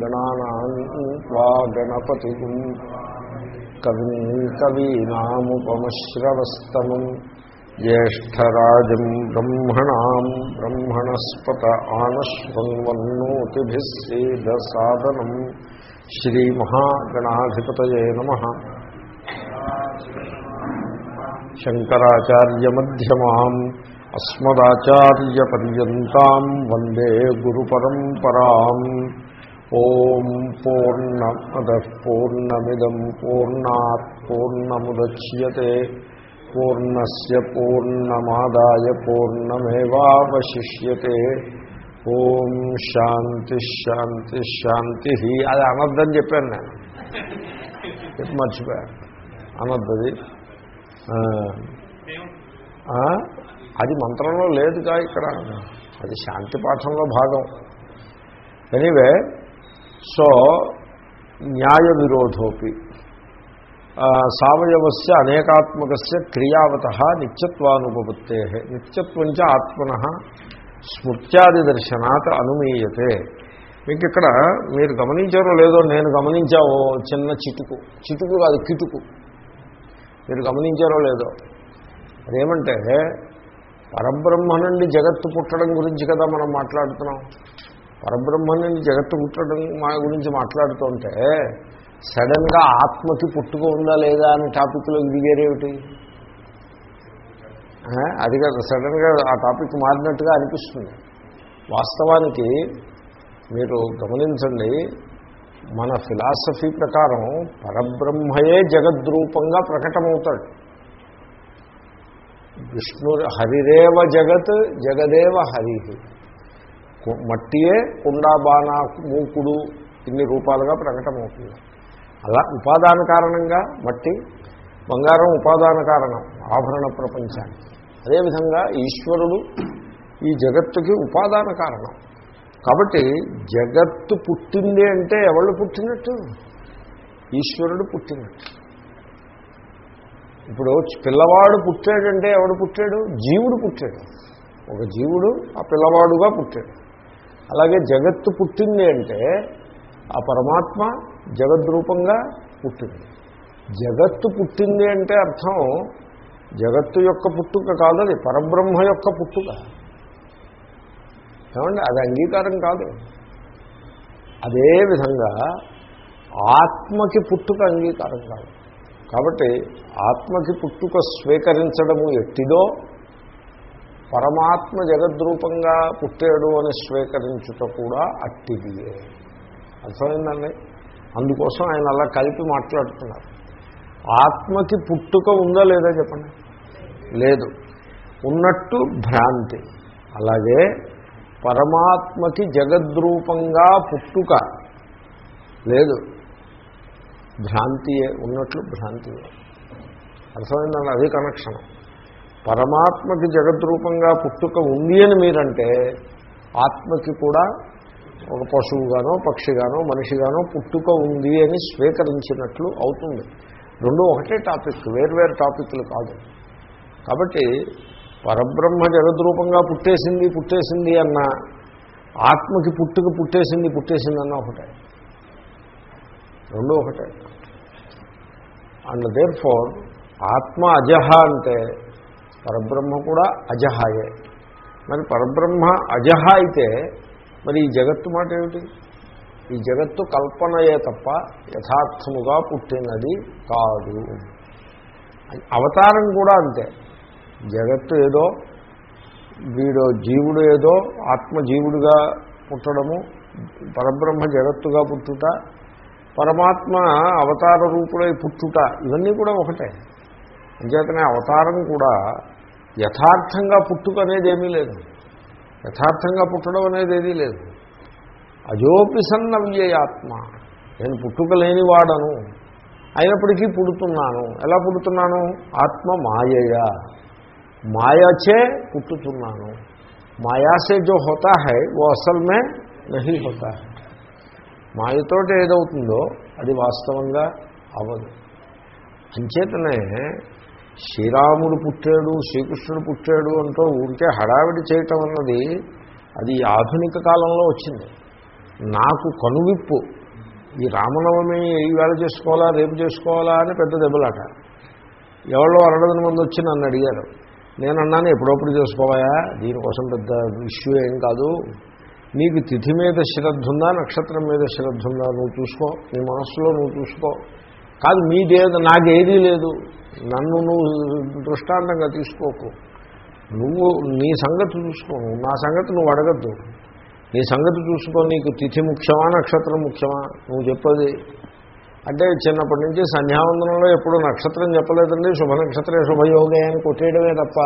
గణానాం వా గణపతిం కవిం కవీనాముపమశ్రవస్తమం జ్యేష్టరాజం బ్రహ్మణాం బ్రహ్మణస్పత ఆనశ్వన్వన్నోతిభిः సేదసాదనం శ్రీమహాగణాధిపతయే నమ శంకరాచార్యమ్యమాం అస్మదాచార్యపర్యంతం వందే గురుపరంపరాం ఓం పూర్ణమద పూర్ణమిదం పూర్ణాత్ పూర్ణముద్యతే పూర్ణస్ పూర్ణమాదాయ పూర్ణమేవాశిష్యతే ఓం శాంతి శాంతి శాంతి అది అనద్దని చెప్పాను నేను. చెప్పి మర్చిపోయాను అనద్దది అది మంత్రంలో లేదుగా ఇక్కడ. అది శాంతి పాఠంలో భాగం. ఎనీవే సో న్యాయ విరోధోపి సవయవస్య అనేకాత్మకస్య క్రియావత నిత్యత్వానుపత్తే నిత్యత్వం చ ఆత్మన స్మృత్యాది దర్శనాత్ అనుమీయతే. మీకు ఇక్కడ మీరు గమనించారో లేదో నేను గమనించావో చిన్న చిటుకు. చిటుకు కాదు కిటుకు. మీరు గమనించారో లేదో. అదేమంటే పరబ్రహ్మ నుండి జగత్తు పుట్టడం గురించి కదా మనం మాట్లాడుతున్నాం. పరబ్రహ్మని జగత్తు పుట్టడం మా గురించి మాట్లాడుతుంటే సడన్గా ఆత్మకి పుట్టుక ఉందా లేదా అనే టాపిక్లో దిగేరేమిటి అది కదా సడన్గా ఆ టాపిక్ మారినట్టుగా అనిపిస్తుంది. వాస్తవానికి మీరు గమనించండి మన ఫిలాసఫీ ప్రకారం పరబ్రహ్మయే జగద్రూపంగా ప్రకటమవుతాడు. విష్ణు హరిరేవ జగత్ జగదేవ హరి. మట్టియే కుండాబాణ మూకుడు ఇన్ని రూపాలుగా ప్రకటమవుతుంది. అలా ఉపాదాన కారణంగా మట్టి బంగారం ఉపాదాన కారణం ఆభరణ ప్రపంచానికి. అదేవిధంగా ఈశ్వరుడు ఈ జగత్తుకి ఉపాదాన కారణం. కాబట్టి జగత్తు పుట్టింది అంటే ఎవళ్ళు పుట్టినట్టు? ఈశ్వరుడు పుట్టినట్టు. ఇప్పుడు పిల్లవాడు పుట్టాడంటే ఎవడు పుట్టాడు? జీవుడు పుట్టాడు. ఒక జీవుడు ఆ పిల్లవాడుగా పుట్టాడు. అలాగే జగత్తు పుట్టింది అంటే ఆ పరమాత్మ జగద్రూపంగా పుట్టింది. జగత్తు పుట్టింది అంటే అర్థం జగత్తు యొక్క పుట్టుక కాదు అది పరబ్రహ్మ యొక్క పుట్టుక. ఏమండి? అది అంగీకారం కాదు. అదేవిధంగా ఆత్మకి పుట్టుక అంగీకారం కాదు. కాబట్టి ఆత్మకి పుట్టుక స్వీకరించడము ఎట్టిదో పరమాత్మ జగద్రూపంగా పుట్టాడు అని స్వీకరించుట కూడా అట్టిదియే. అర్థమైందండి? అందుకోసం ఆయన అలా కలిపి మాట్లాడుతున్నారు. ఆత్మకి పుట్టుక ఉందా లేదా చెప్పండి? లేదు. ఉన్నట్టు భ్రాంతి. అలాగే పరమాత్మకి జగద్రూపంగా పుట్టుక లేదు. భ్రాంతియే ఉన్నట్లు భ్రాంతియే. అర్థమైందండి? అది కనెక్షన్. పరమాత్మకి జగద్రూపంగా పుట్టుక ఉంది అని మీరంటే ఆత్మకి కూడా ఒక పశువుగానో పక్షిగానో మనిషిగానో పుట్టుక ఉంది అని స్వీకరించినట్లు అవుతుంది. రెండు ఒకటే టాపిక్ వేర్వేరు టాపిక్లు కాదు. కాబట్టి పరబ్రహ్మ జగద్రూపంగా పుట్టేసింది పుట్టేసింది అన్న ఆత్మకి పుట్టుక పుట్టేసింది పుట్టేసింది అన్న ఒకటే. రెండు ఒకటే. అండ్ దేర్ ఫోర్ ఆత్మ అజహ అంటే పరబ్రహ్మ కూడా అజహాయే. మరి పరబ్రహ్మ అజహ అయితే మరి ఈ జగత్తు మాట ఏమిటి? ఈ జగత్తు కల్పనయే తప్ప యథార్థముగా పుట్టినది కాదు. అవతారం కూడా అంతే. జగత్తు ఏదో వీడు జీవుడు ఏదో ఆత్మజీవుడిగా పుట్టడము పరబ్రహ్మ జగత్తుగా పుట్టుట పరమాత్మ అవతార రూపుడై పుట్టుట ఇవన్నీ కూడా ఒకటే. అంచేతనే అవతారం కూడా యథార్థంగా పుట్టుక అనేది ఏమీ లేదు. యథార్థంగా పుట్టడం అనేది ఏదీ లేదు. అజోపిసన్న వ్యయాత్మ నేను పుట్టుక లేనివాడను అయినప్పటికీ పుడుతున్నాను. ఎలా పుడుతున్నాను? ఆత్మ మాయయా. మాయచే పుట్టుతున్నాను. మాయాసే జో హోతా హై ఓ అసలు మే నహి హోతా హై. మాయతోటి ఏదవుతుందో అది వాస్తవంగా అవ్వదు అంచేతనే శ్రీరాముడు పుట్టాడు శ్రీకృష్ణుడు పుట్టాడు అంటూ ఊరికే హడావిడి చేయటం అన్నది అది ఆధునిక కాలంలో వచ్చింది. నాకు కనువిప్పు. ఈ రామనవమి ఈవేళ చేసుకోవాలా రేపు చేసుకోవాలా అని పెద్ద దెబ్బలాట. ఎవరో అరడదని మంది వచ్చి నన్ను అడిగారు. నేను అన్నాను ఎప్పుడప్పుడు చేసుకోవాయా దీనికోసం పెద్ద ఇష్యూ ఏం కాదు. నీకు తిథి మీద శ్రద్ధ ఉందా నక్షత్రం మీద శ్రద్ధ ఉందా? నువ్వు చూసుకో. నీ మనస్సులో నువ్వు చూసుకో. కాదు మీదేదో నాకేదీ లేదు. నన్ను నువ్వు దృష్టాంతంగా తీసుకోకు. నువ్వు నీ సంగతి చూసుకో. నా సంగతి నువ్వు అడగద్దు. నీ సంగతి చూసుకో నీకు తిథి ముఖ్యమా నక్షత్రం ముఖ్యమా? నువ్వు చెప్పది. అంటే చిన్నప్పటి నుంచి సంధ్యావందనంలో ఎప్పుడు నక్షత్రం చెప్పలేదండి. శుభ నక్షత్రే శుభయోగే అని కొట్టేయడమే తప్ప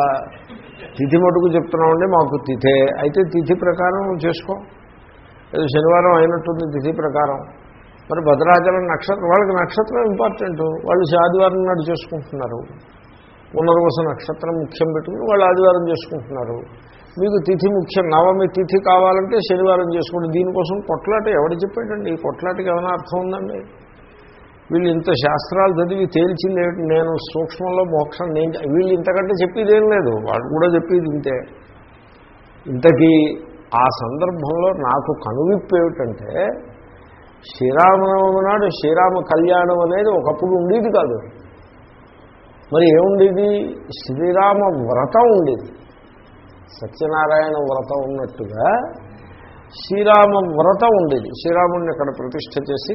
తిథి మటుకు చెప్తున్నామండి మాకు తిథే. అయితే తిథి ప్రకారం చేసుకో. ఏదో శనివారం అయినట్టుంది తిథి ప్రకారం. మరి భద్రాచలం నక్షత్రం వాళ్ళకి నక్షత్రం ఇంపార్టెంట్ వాళ్ళు ఆదివారం నాడు చేసుకుంటున్నారు. పునర్వస నక్షత్రం ముఖ్యం పెట్టుకుని వాళ్ళు ఆదివారం చేసుకుంటున్నారు. మీకు తిథి ముఖ్యం నవమి తిథి కావాలంటే శనివారం చేసుకోండి. దీనికోసం కొట్లాట ఎవడు చెప్పాడండి? ఈ కొట్లాటకి ఏమైనా అర్థం ఉందండి? వీళ్ళు ఇంత శాస్త్రాలు చదివి తేల్చింది నేను సూక్ష్మంలో మోక్షం నేను వీళ్ళు ఇంతకంటే చెప్పేది ఏం లేదు. వాళ్ళు కూడా చెప్పేది ఇంతే. ఇంతకీ ఆ సందర్భంలో నాకు కనువిప్పు ఏమిటంటే శ్రీరామనవమి నాడు శ్రీరామ కళ్యాణం అనేది ఒకప్పుడు ఉండేది కాదు. మరి ఏముండేది? శ్రీరామ వ్రతం ఉండేది. సత్యనారాయణ వ్రతం ఉన్నట్టుగా శ్రీరామ వ్రతం ఉండేది. శ్రీరాముడిని అక్కడ ప్రతిష్ట చేసి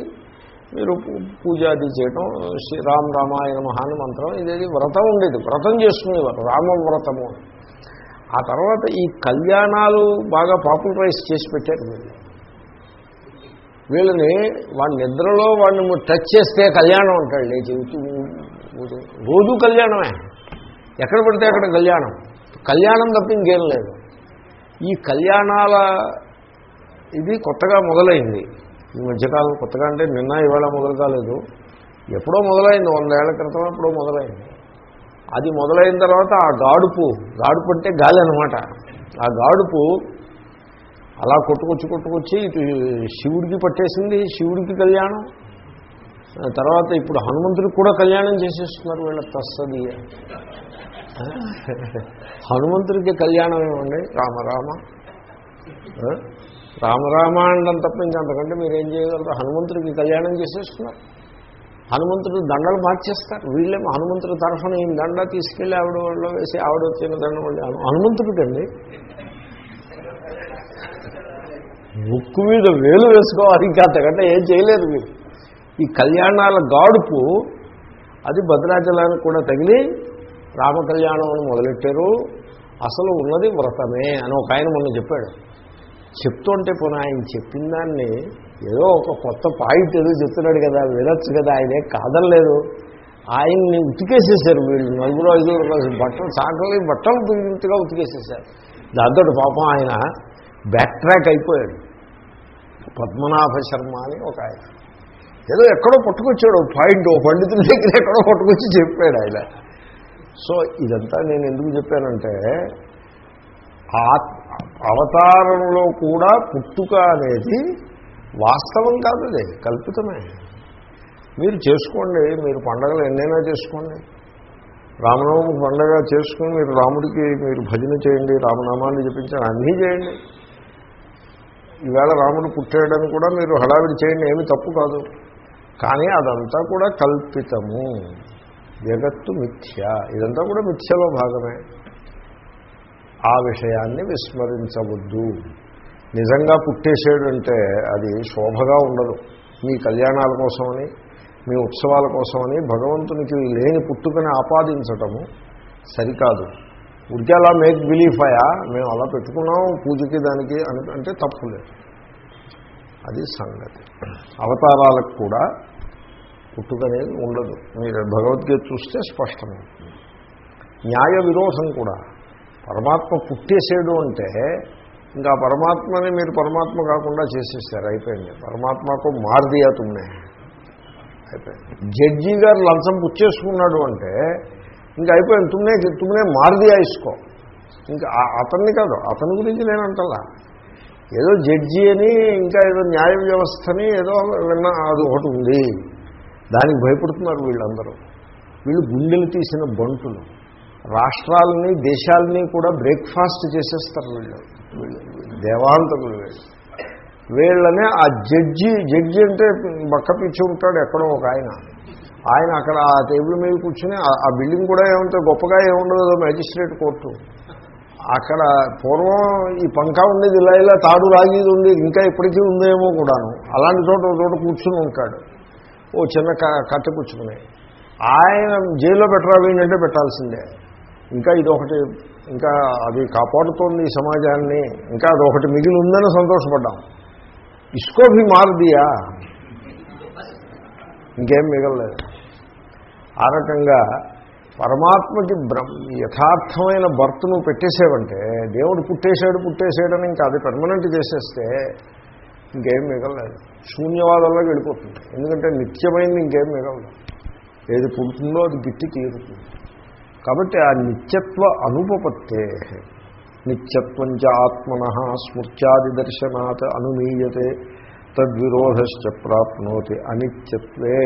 మీరు పూజాది చేయటం శ్రీరామ రామాయణ మహాని మంత్రం ఇదేది వ్రతం ఉండేది. వ్రతం చేసుకునేవారు. రామవ్రతము ఆ తర్వాత ఈ కళ్యాణాలు బాగా పాపులరైజ్ చేసి పెట్టారు మీరు వీళ్ళని వాడి నిద్రలో వాడిని టచ్ చేస్తే కళ్యాణం అంటాడు. లేచి రోజు కళ్యాణమే. ఎక్కడ పడితే అక్కడ కళ్యాణం. కళ్యాణం తప్ప ఇంకేం లేదు. ఈ కళ్యాణాల ఇది కొత్తగా మొదలైంది. ఈ మధ్యకాలం కొత్తగా అంటే నిన్న ఇవాళ మొదలు కాలేదు. ఎప్పుడో మొదలైంది. వందేళ్ళ క్రితం ఎప్పుడో మొదలైంది. అది మొదలైన తర్వాత ఆ గాడుపు గాడుపు అంటే గాలి అనమాట ఆ గాడుపు అలా కొట్టుకొచ్చి కొట్టుకొచ్చి ఇటు శివుడికి పట్టేసింది శివుడికి కళ్యాణం. తర్వాత ఇప్పుడు హనుమంతుడికి కూడా కళ్యాణం చేసేస్తున్నారు వీళ్ళ తస్సది. హనుమంతుడికి కళ్యాణం ఏమండి? రామరామ. రామరామ అండం తప్పించి అంతకంటే మీరేం చేయగలరు? హనుమంతుడికి కళ్యాణం చేసేస్తున్నారు. హనుమంతుడు దండలు మార్చేస్తారు. వీళ్ళేమో హనుమంతుడి తరఫున ఈ దండ తీసుకెళ్ళి ఆవిడ వాళ్ళు వేసి ఆవిడ వచ్చిన దండ మళ్ళీ హనుమంతుడికండి. ముక్కు మీద వేలు వేసుకోవాలి ఇంకా అంతకంటే ఏం చేయలేరు మీరు. ఈ కళ్యాణాల గాడుపు అది భద్రాచలానికి కూడా తగిలి రామ కళ్యాణం అని మొదలెట్టారు. అసలు ఉన్నది వ్రతమే అని ఒక ఆయన మొన్న చెప్పాడు. చెప్తుంటే పోనీ ఆయన చెప్పిన దాన్ని ఏదో ఒక కొత్త పాయింట్ ఏదో చెప్తున్నాడు కదా వినొచ్చు కదా ఆయనే కాదనలేదు. ఆయన్ని ఉతికేసేసారు వీళ్ళు నలుగురు ఐదుగురు బట్టలు సాకలి బట్టలు పిగినట్టుగా ఉతికేసేసారు దాంతో పాపం ఆయన బ్యాక్ ట్రాక్ అయిపోయాడు. పద్మనాభ శర్మ అని ఒక ఆయన. ఏదో ఎక్కడో పట్టుకొచ్చాడు పాయింట్ ఓ పండితుల దగ్గర ఎక్కడో పట్టుకొచ్చి చెప్పాడు ఆయన. సో ఇదంతా నేను ఎందుకు చెప్పానంటే అవతారంలో కూడా పుట్టుక అనేది వాస్తవం కాదు అది కల్పితమే. మీరు చేసుకోండి మీరు పండగలు ఎన్నైనా చేసుకోండి. రామనవమి పండగ చేసుకుని మీరు రాముడికి మీరు భజన చేయండి రామనామాన్ని జపించండి అన్నీ చేయండి. ఈవేళ రాముడు పుట్టాడని కూడా మీరు హడావిడి చేయండి ఏమి తప్పు కాదు. కానీ అదంతా కూడా కల్పితము. జగత్తు మిథ్య. ఇదంతా కూడా మిథ్యలో భాగమే. ఆ విషయాన్ని విస్మరించవద్దు. నిజంగా పుట్టేసేడంటే అది శోభగా ఉండదు. మీ కళ్యాణాల కోసమని మీ ఉత్సవాల కోసమని భగవంతునికి లేని పుట్టుకని ఆపాదించటము సరికాదు. ఉడికి అలా మేక్ బిలీఫ్ అయా మేము అలా పెట్టుకున్నాం పూజకి దానికి అని అంటే తప్పు లేదు. అది సంగతి. అవతారాలకు కూడా పుట్టుకనేది ఉండదు. మీరు భగవద్గీత చూస్తే స్పష్టమవుతుంది న్యాయ విరోధం కూడా. పరమాత్మ పుట్టేసేడు అంటే ఇంకా పరమాత్మని మీరు పరమాత్మ కాకుండా చేసేస్తారు అయిపోయింది. పరమాత్మకు మారుదియా తుమ్మే. అయిపోయింది. జడ్జి గారు లంచం పుచ్చేసుకున్నాడు అంటే ఇంకా అయిపోయింది తుమ్నే తుమ్నే మారుదియా ఇసుకో ఇంకా అతన్ని కాదు అతని గురించి నేను అంటలా. ఏదో జడ్జి అని ఇంకా ఏదో న్యాయ వ్యవస్థని ఏదో విన్నా అది ఒకటి ఉంది. దానికి భయపడుతున్నారు వీళ్ళందరూ. వీళ్ళు గుండెలు తీసిన బంటులు. రాష్ట్రాలని దేశాలని కూడా బ్రేక్ఫాస్ట్ చేసేస్తారు వీళ్ళు. వీళ్ళు దేవాంతకులు వీళ్ళు. వీళ్ళనే ఆ జడ్జి జడ్జి అంటే బక్క పిచ్చి ఉంటాడు ఎక్కడో ఒక ఆయన. ఆయన అక్కడ ఆ టేబుల్ మీద కూర్చుని ఆ- బిల్డింగ్ కూడా ఏమంటే గొప్పగా ఏముండదు మ్యాజిస్ట్రేట్ కోర్టు. అక్కడ పూర్వం ఈ పంకా ఉండేది ఇలా ఇలా తాడు రాగేది ఉంది ఇంకా ఇప్పటికీ ఉందేమో కూడాను. అలాంటి చోట ఒక చోట కూర్చుని ఉంటాడు. ఓ చిన్న క- కట్టె కూర్చుని ఆయన జైల్లో పెట్టరా వీళ్ళంటే పెట్టాల్సిందే. ఇంకా ఇదొకటి ఇంకా అది కాపాడుతోంది ఈ సమాజాన్ని. ఇంకా అదొకటి మిగిలి ఉందని సంతోషపడ్డాం ఇస్కో భీ ఇంకేం మిగలలేదు. ఆ రకంగా పరమాత్మకి బ్రహ్మ యథార్థమైన భర్త నువ్వు పెట్టేసేవంటే దేవుడు పుట్టేశాడు పుట్టేసాడని ఇంకా అది పర్మనెంట్ చేసేస్తే ఇంకేం మిగలలేదు. శూన్యవాదంలో వెళ్ళిపోతుంది. ఎందుకంటే నిత్యమైనది ఇంకేం మిగలదు. ఏది పుడుతుందో అది గిట్టి తీరుతుంది. కాబట్టి ఆ నిత్యత్వ అనుపపత్తే నిత్యత్వం చ ఆత్మన స్మృత్యాది దర్శనాత్ అనుమీయతే తద్విరోధశ్చ ప్రాప్నోతి అనిత్యత్వే.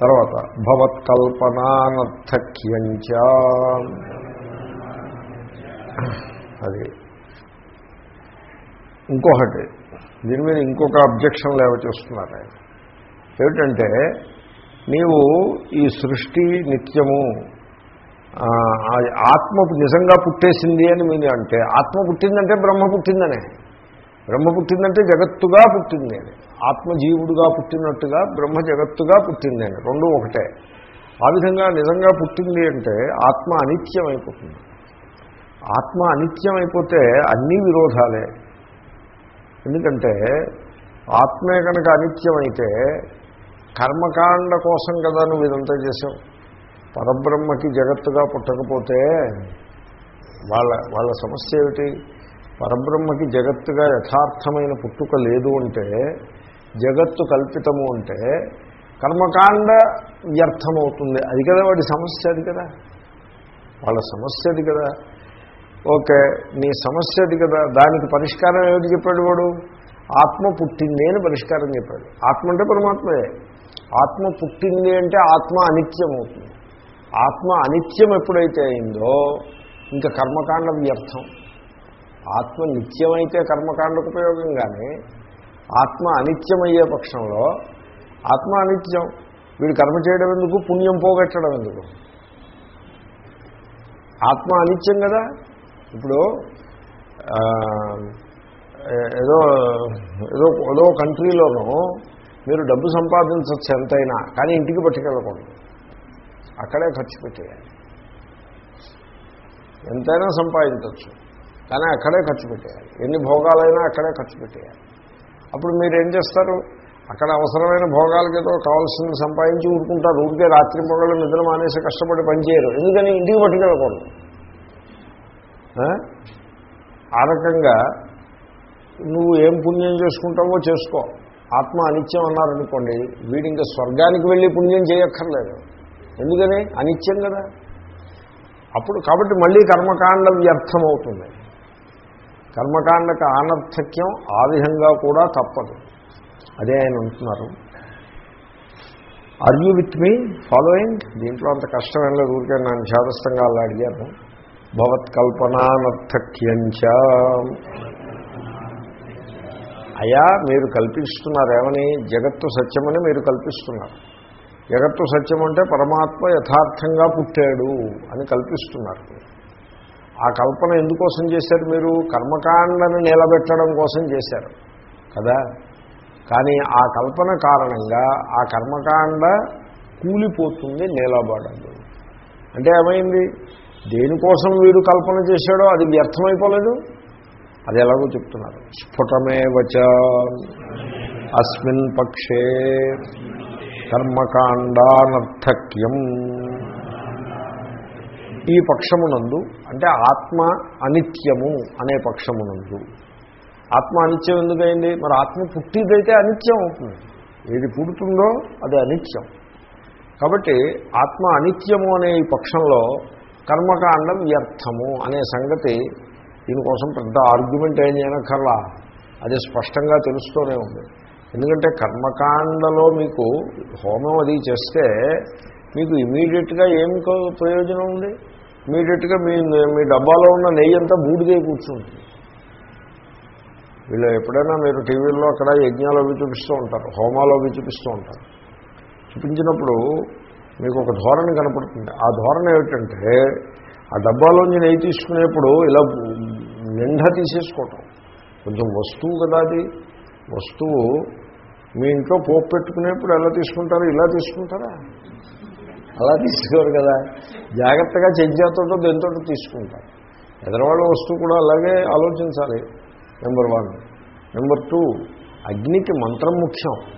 తర్వాత భవత్కల్పనానర్థక్యంచ. అది. ఇంకొకటి దీని మీద ఇంకొక అబ్జెక్షన్ లేవచేస్తున్నారు ఆయన. ఏమిటంటే నీవు ఈ సృష్టి నిత్యము ఆత్మ నిజంగా పుట్టేసింది అని మీరు అంటే ఆత్మ పుట్టిందంటే బ్రహ్మ పుట్టిందనే. బ్రహ్మ పుట్టిందంటే జగత్తుగా పుట్టింది అని ఆత్మజీవుడుగా పుట్టినట్టుగా బ్రహ్మ జగత్తుగా పుట్టింది అని. రెండు ఒకటే. ఆ విధంగా నిజంగా పుట్టింది అంటే ఆత్మ అనిత్యం అయిపోతుంది ఆత్మ అనిత్యం అయిపోతే అన్ని విరోధాలే. ఎందుకంటే ఆత్మే కనుక అనిత్యమైతే కర్మకాండ కోసం కదా నువ్వు ఇదంతా చేసావు. పరబ్రహ్మకి జగత్తుగా పుట్టకపోతే వాళ్ళ వాళ్ళ సమస్య ఏమిటి? పరబ్రహ్మకి జగత్తుగా యథార్థమైన పుట్టుక లేదు అంటే జగత్తు కల్పితము అంటే కర్మకాండ వ్యర్థమవుతుంది. అది కదా వాడి సమస్య అది కదా? వాళ్ళ సమస్య అది కదా? ఓకే నీ సమస్య అది కదా? దానికి పరిష్కారం ఏమిటి చెప్పాడు వాడు? ఆత్మ పుట్టింది అని పరిష్కారం చెప్పాడు. ఆత్మ అంటే పరమాత్మయే. ఆత్మ పుట్టింది అంటే ఆత్మ అనిత్యం అవుతుంది ఆత్మ అనిత్యం ఎప్పుడైతే అయిందో ఇంకా కర్మకాండ వ్యర్థం. ఆత్మ నిత్యమైతే కర్మకాండకు ఉపయోగం కానీ ఆత్మ అనిత్యమయ్యే పక్షంలో ఆత్మ అనిత్యం. వీడు కర్మ చేయడం ఎందుకు? పుణ్యం పోగొట్టడం ఎందుకు? ఆత్మ అనిత్యం కదా? ఇప్పుడు ఏదో ఏదో ఏదో కంట్రీలోనూ మీరు డబ్బు సంపాదించవచ్చు ఎంతైనా కానీ ఇంటికి పట్టుకెళ్ళకూడదు. అక్కడే ఖర్చు పెట్టేయాలి. ఎంతైనా సంపాదించవచ్చు కానీ అక్కడే ఖర్చు పెట్టేయాలి. ఎన్ని భోగాలైనా అక్కడే ఖర్చు పెట్టేయాలి. అప్పుడు మీరు ఏం చేస్తారు? అక్కడ అవసరమైన భోగాలకి ఏదో కావాల్సింది సంపాదించి ఊరుకుంటారు. ఊరికే రాత్రి పొగలు నిద్ర మానేసి కష్టపడి పనిచేయరు ఎందుకని? ఇంటికి పట్టుకెళ్ళకూడదు. ఆ? రకంగా నువ్వు ఏం పుణ్యం చేసుకుంటావో చేసుకో. ఆత్మ అనిత్యం అన్నారనుకోండి వీడి ఇంకా స్వర్గానికి వెళ్ళి పుణ్యం చేయక్కర్లేదు. ఎందుకని? అనిత్యం కదా. అప్పుడు కాబట్టి మళ్ళీ కర్మకాండ వ్యర్థం అవుతుంది కర్మకాండకు ఆనర్థక్యం ఆ విధంగా కూడా తప్పదు. అదే ఆయన అంటున్నారు. Are you with me following దీంట్లో అంత కష్టం లేదు ఊరికే నన్ను శాదస్తంగా అలా అడిగాను భవత్కల్పనానర్థక్యంచ అయా మీరు కల్పిస్తున్నారు ఏమని? జగత్తు సత్యమని మీరు కల్పిస్తున్నారు. జగత్తు సత్యం అంటే పరమాత్మ యథార్థంగా పుట్టాడు అని కల్పిస్తున్నారు. ఆ కల్పన ఎందుకోసం చేశారు మీరు? కర్మకాండను నిలబెట్టడం కోసం చేశారు. కదా? కానీ ఆ కల్పన కారణంగా ఆ కర్మకాండ కూలిపోతుంది నిలబడదు. అంటే ఏమైంది? దేనికోసం వీడు కల్పన చేశాడో అది వ్యర్థమైపోలేదు. అది ఎలాగో చెప్తున్నారు. స్ఫుటమే వచ అస్మిన్ పక్షే కర్మకాండానర్థక్యం. ఈ పక్షమునందు అంటే ఆత్మ అనిత్యము అనే పక్షమునందు. ఆత్మ అనిత్యం ఎందుకైంది మరి ఆత్మ పుట్టిదైతే అనిత్యం అవుతుంది. ఏది పుడుతుందో అది అనిత్యం. కాబట్టి ఆత్మ అనిత్యము అనే ఈ పక్షంలో కర్మకాండం వ్యర్థము అనే సంగతి దీనికోసం పెద్ద ఆర్గ్యుమెంట్ ఏం చేయనక్కర్లా. అది స్పష్టంగా తెలుస్తూనే ఉంది. ఎందుకంటే కర్మకాండలో మీకు హోమం అది చేస్తే మీకు ఇమీడియట్గా ఏం ప్రయోజనం ఉంది? ఇమీడియట్గా మీ మీ డబ్బాలో ఉన్న నెయ్యి అంతా బూడిదే కూర్చుంటుంది వీళ్ళు ఎప్పుడైనా మీరు టీవీల్లో అక్కడ యజ్ఞాలు అవి చూపిస్తూ ఉంటారు హోమాలు అవి చూపిస్తూ ఉంటారు. చూపించినప్పుడు మీకు ఒక ధోరణి కనపడుతుంది. ఆ ధోరణి ఏమిటంటే ఆ డబ్బాలోంచి నెయ్యి తీసుకునేప్పుడు ఇలా నిండా తీసేసుకోవటం. కొంచెం వస్తువు కదా అది. వస్తువు మీ ఇంట్లో పోపు పెట్టుకునేప్పుడు ఎలా తీసుకుంటారు ఇలా తీసుకుంటారా? అలా తీసుకోరు కదా. జాగ్రత్తగా చెంచాతోటో దేంతో తీసుకుంటారు. ఎదరవాళ్ళ వస్తువు కూడా అలాగే ఆలోచించాలి. నెంబర్ వన్ నెంబర్ టూ అగ్నికి మంత్రం ముఖ్యం.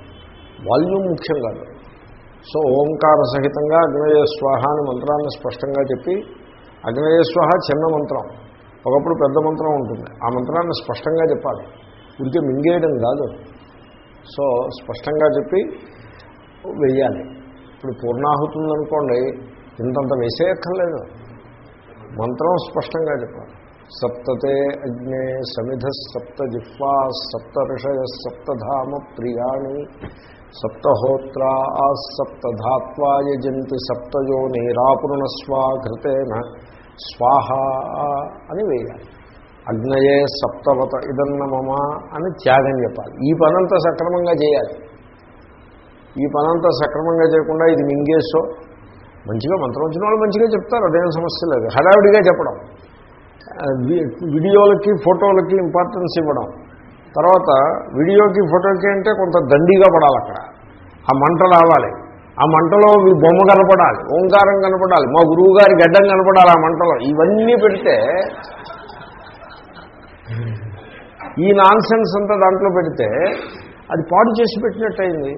వాల్యూమ్ ముఖ్యం కాదు. సో ఓంకార సహితంగా అగ్నయ స్వాహ అని మంత్రాన్ని స్పష్టంగా చెప్పి అగ్నయ స్వాహ చిన్న మంత్రం. ఒకప్పుడు పెద్ద మంత్రం ఉంటుంది. ఆ మంత్రాన్ని స్పష్టంగా చెప్పాలి. ఉడికే మింగేయడం కాదు. సో స్పష్టంగా చెప్పి వెయ్యాలి. ఇప్పుడు పూర్ణాహుతి ఉందనుకోండి ఇంతంత వేసేయక్కర్లేదు మంత్రం స్పష్టంగా చెప్పాలి. సప్తతే అగ్నే సమిధ సప్త జిహ్వా సప్త ఋషయ సప్తధామ ప్రియాణి సప్తహోత్రా సప్తధాత్వాయ జంతి సప్తయో నీరాపురుణస్వా ఘృతేన స్వాహ అని వేయాలి. అగ్నయే సప్తవత ఇదన్న మమ అని త్యాగం చెప్పాలి. ఈ పనంతా సక్రమంగా చేయాలి. ఈ పనంతా సక్రమంగా చేయకుండా ఇది మింగేసో మంచిగా మంత్రం వచ్చిన వాళ్ళు మంచిగా చెప్తారు అదేం సమస్య లేదు. హడావిడిగా చెప్పడం. వీడియోలకి ఫోటోలకి ఇంపార్టెన్స్ ఇవ్వడం. తర్వాత వీడియోకి ఫోటోకి అంటే కొంత దండిగా పడాలి అక్కడ. ఆ మంట రావాలి. ఆ మంటలో మీ బొమ్మ కనపడాలి ఓంకారం కనపడాలి మా గురువు గారి గడ్డం కనపడాలి ఆ మంటలో. ఇవన్నీ పెడితే ఈ నాన్సెన్స్ అంతా దాంట్లో పెడితే అది పాడు చేసి పెట్టినట్టయింది.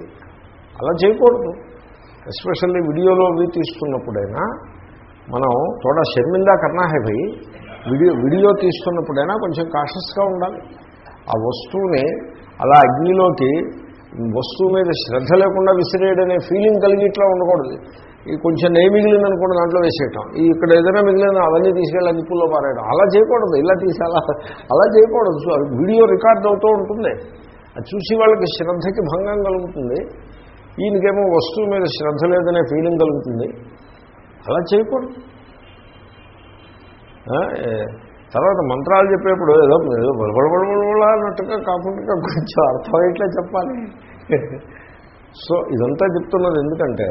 అలా చేయకూడదు. ఎస్పెషల్లీ వీడియోలో అవి తీస్తున్నప్పుడైనా మనం తోడా షర్మిందా కర్ణాహే భయ్ వీడియో వీడియో తీస్తున్నప్పుడైనా కొంచెం కాషస్గా ఉండాలి. ఆ వస్తువుని అలా అగ్నిలోకి వస్తువు మీద శ్రద్ధ లేకుండా విసిరేయడనే ఫీలింగ్ కలిగి ఇట్లా ఉండకూడదు. ఈ కొంచెం నెయ్యి మిగిలిందనుకోండి దాంట్లో వేసేయటం. ఈ ఇక్కడ ఏదైనా మిగిలిన అవన్నీ తీసుకెళ్ళి నిప్పుల్లో పారేయడం అలా చేయకూడదు. ఇలా తీసి అలా అలా చేయకూడదు. వీడియో రికార్డ్ అవుతూ ఉంటుంది. అది చూసి వాళ్ళకి శ్రద్ధకి భంగం కలుగుతుంది. ఈయనకేమో వస్తువు మీద శ్రద్ధ లేదనే ఫీలింగ్ కలుగుతుంది. అలా చేయకూడదు. తర్వాత మంత్రాలు చెప్పేప్పుడు ఏదో ఏదో బడబడబడబడ అన్నట్టుగా కాకుండా కొంచెం అర్థమయ్యేట్లే చెప్పాలి. సో ఇదంతా చెప్తున్నది ఎందుకంటే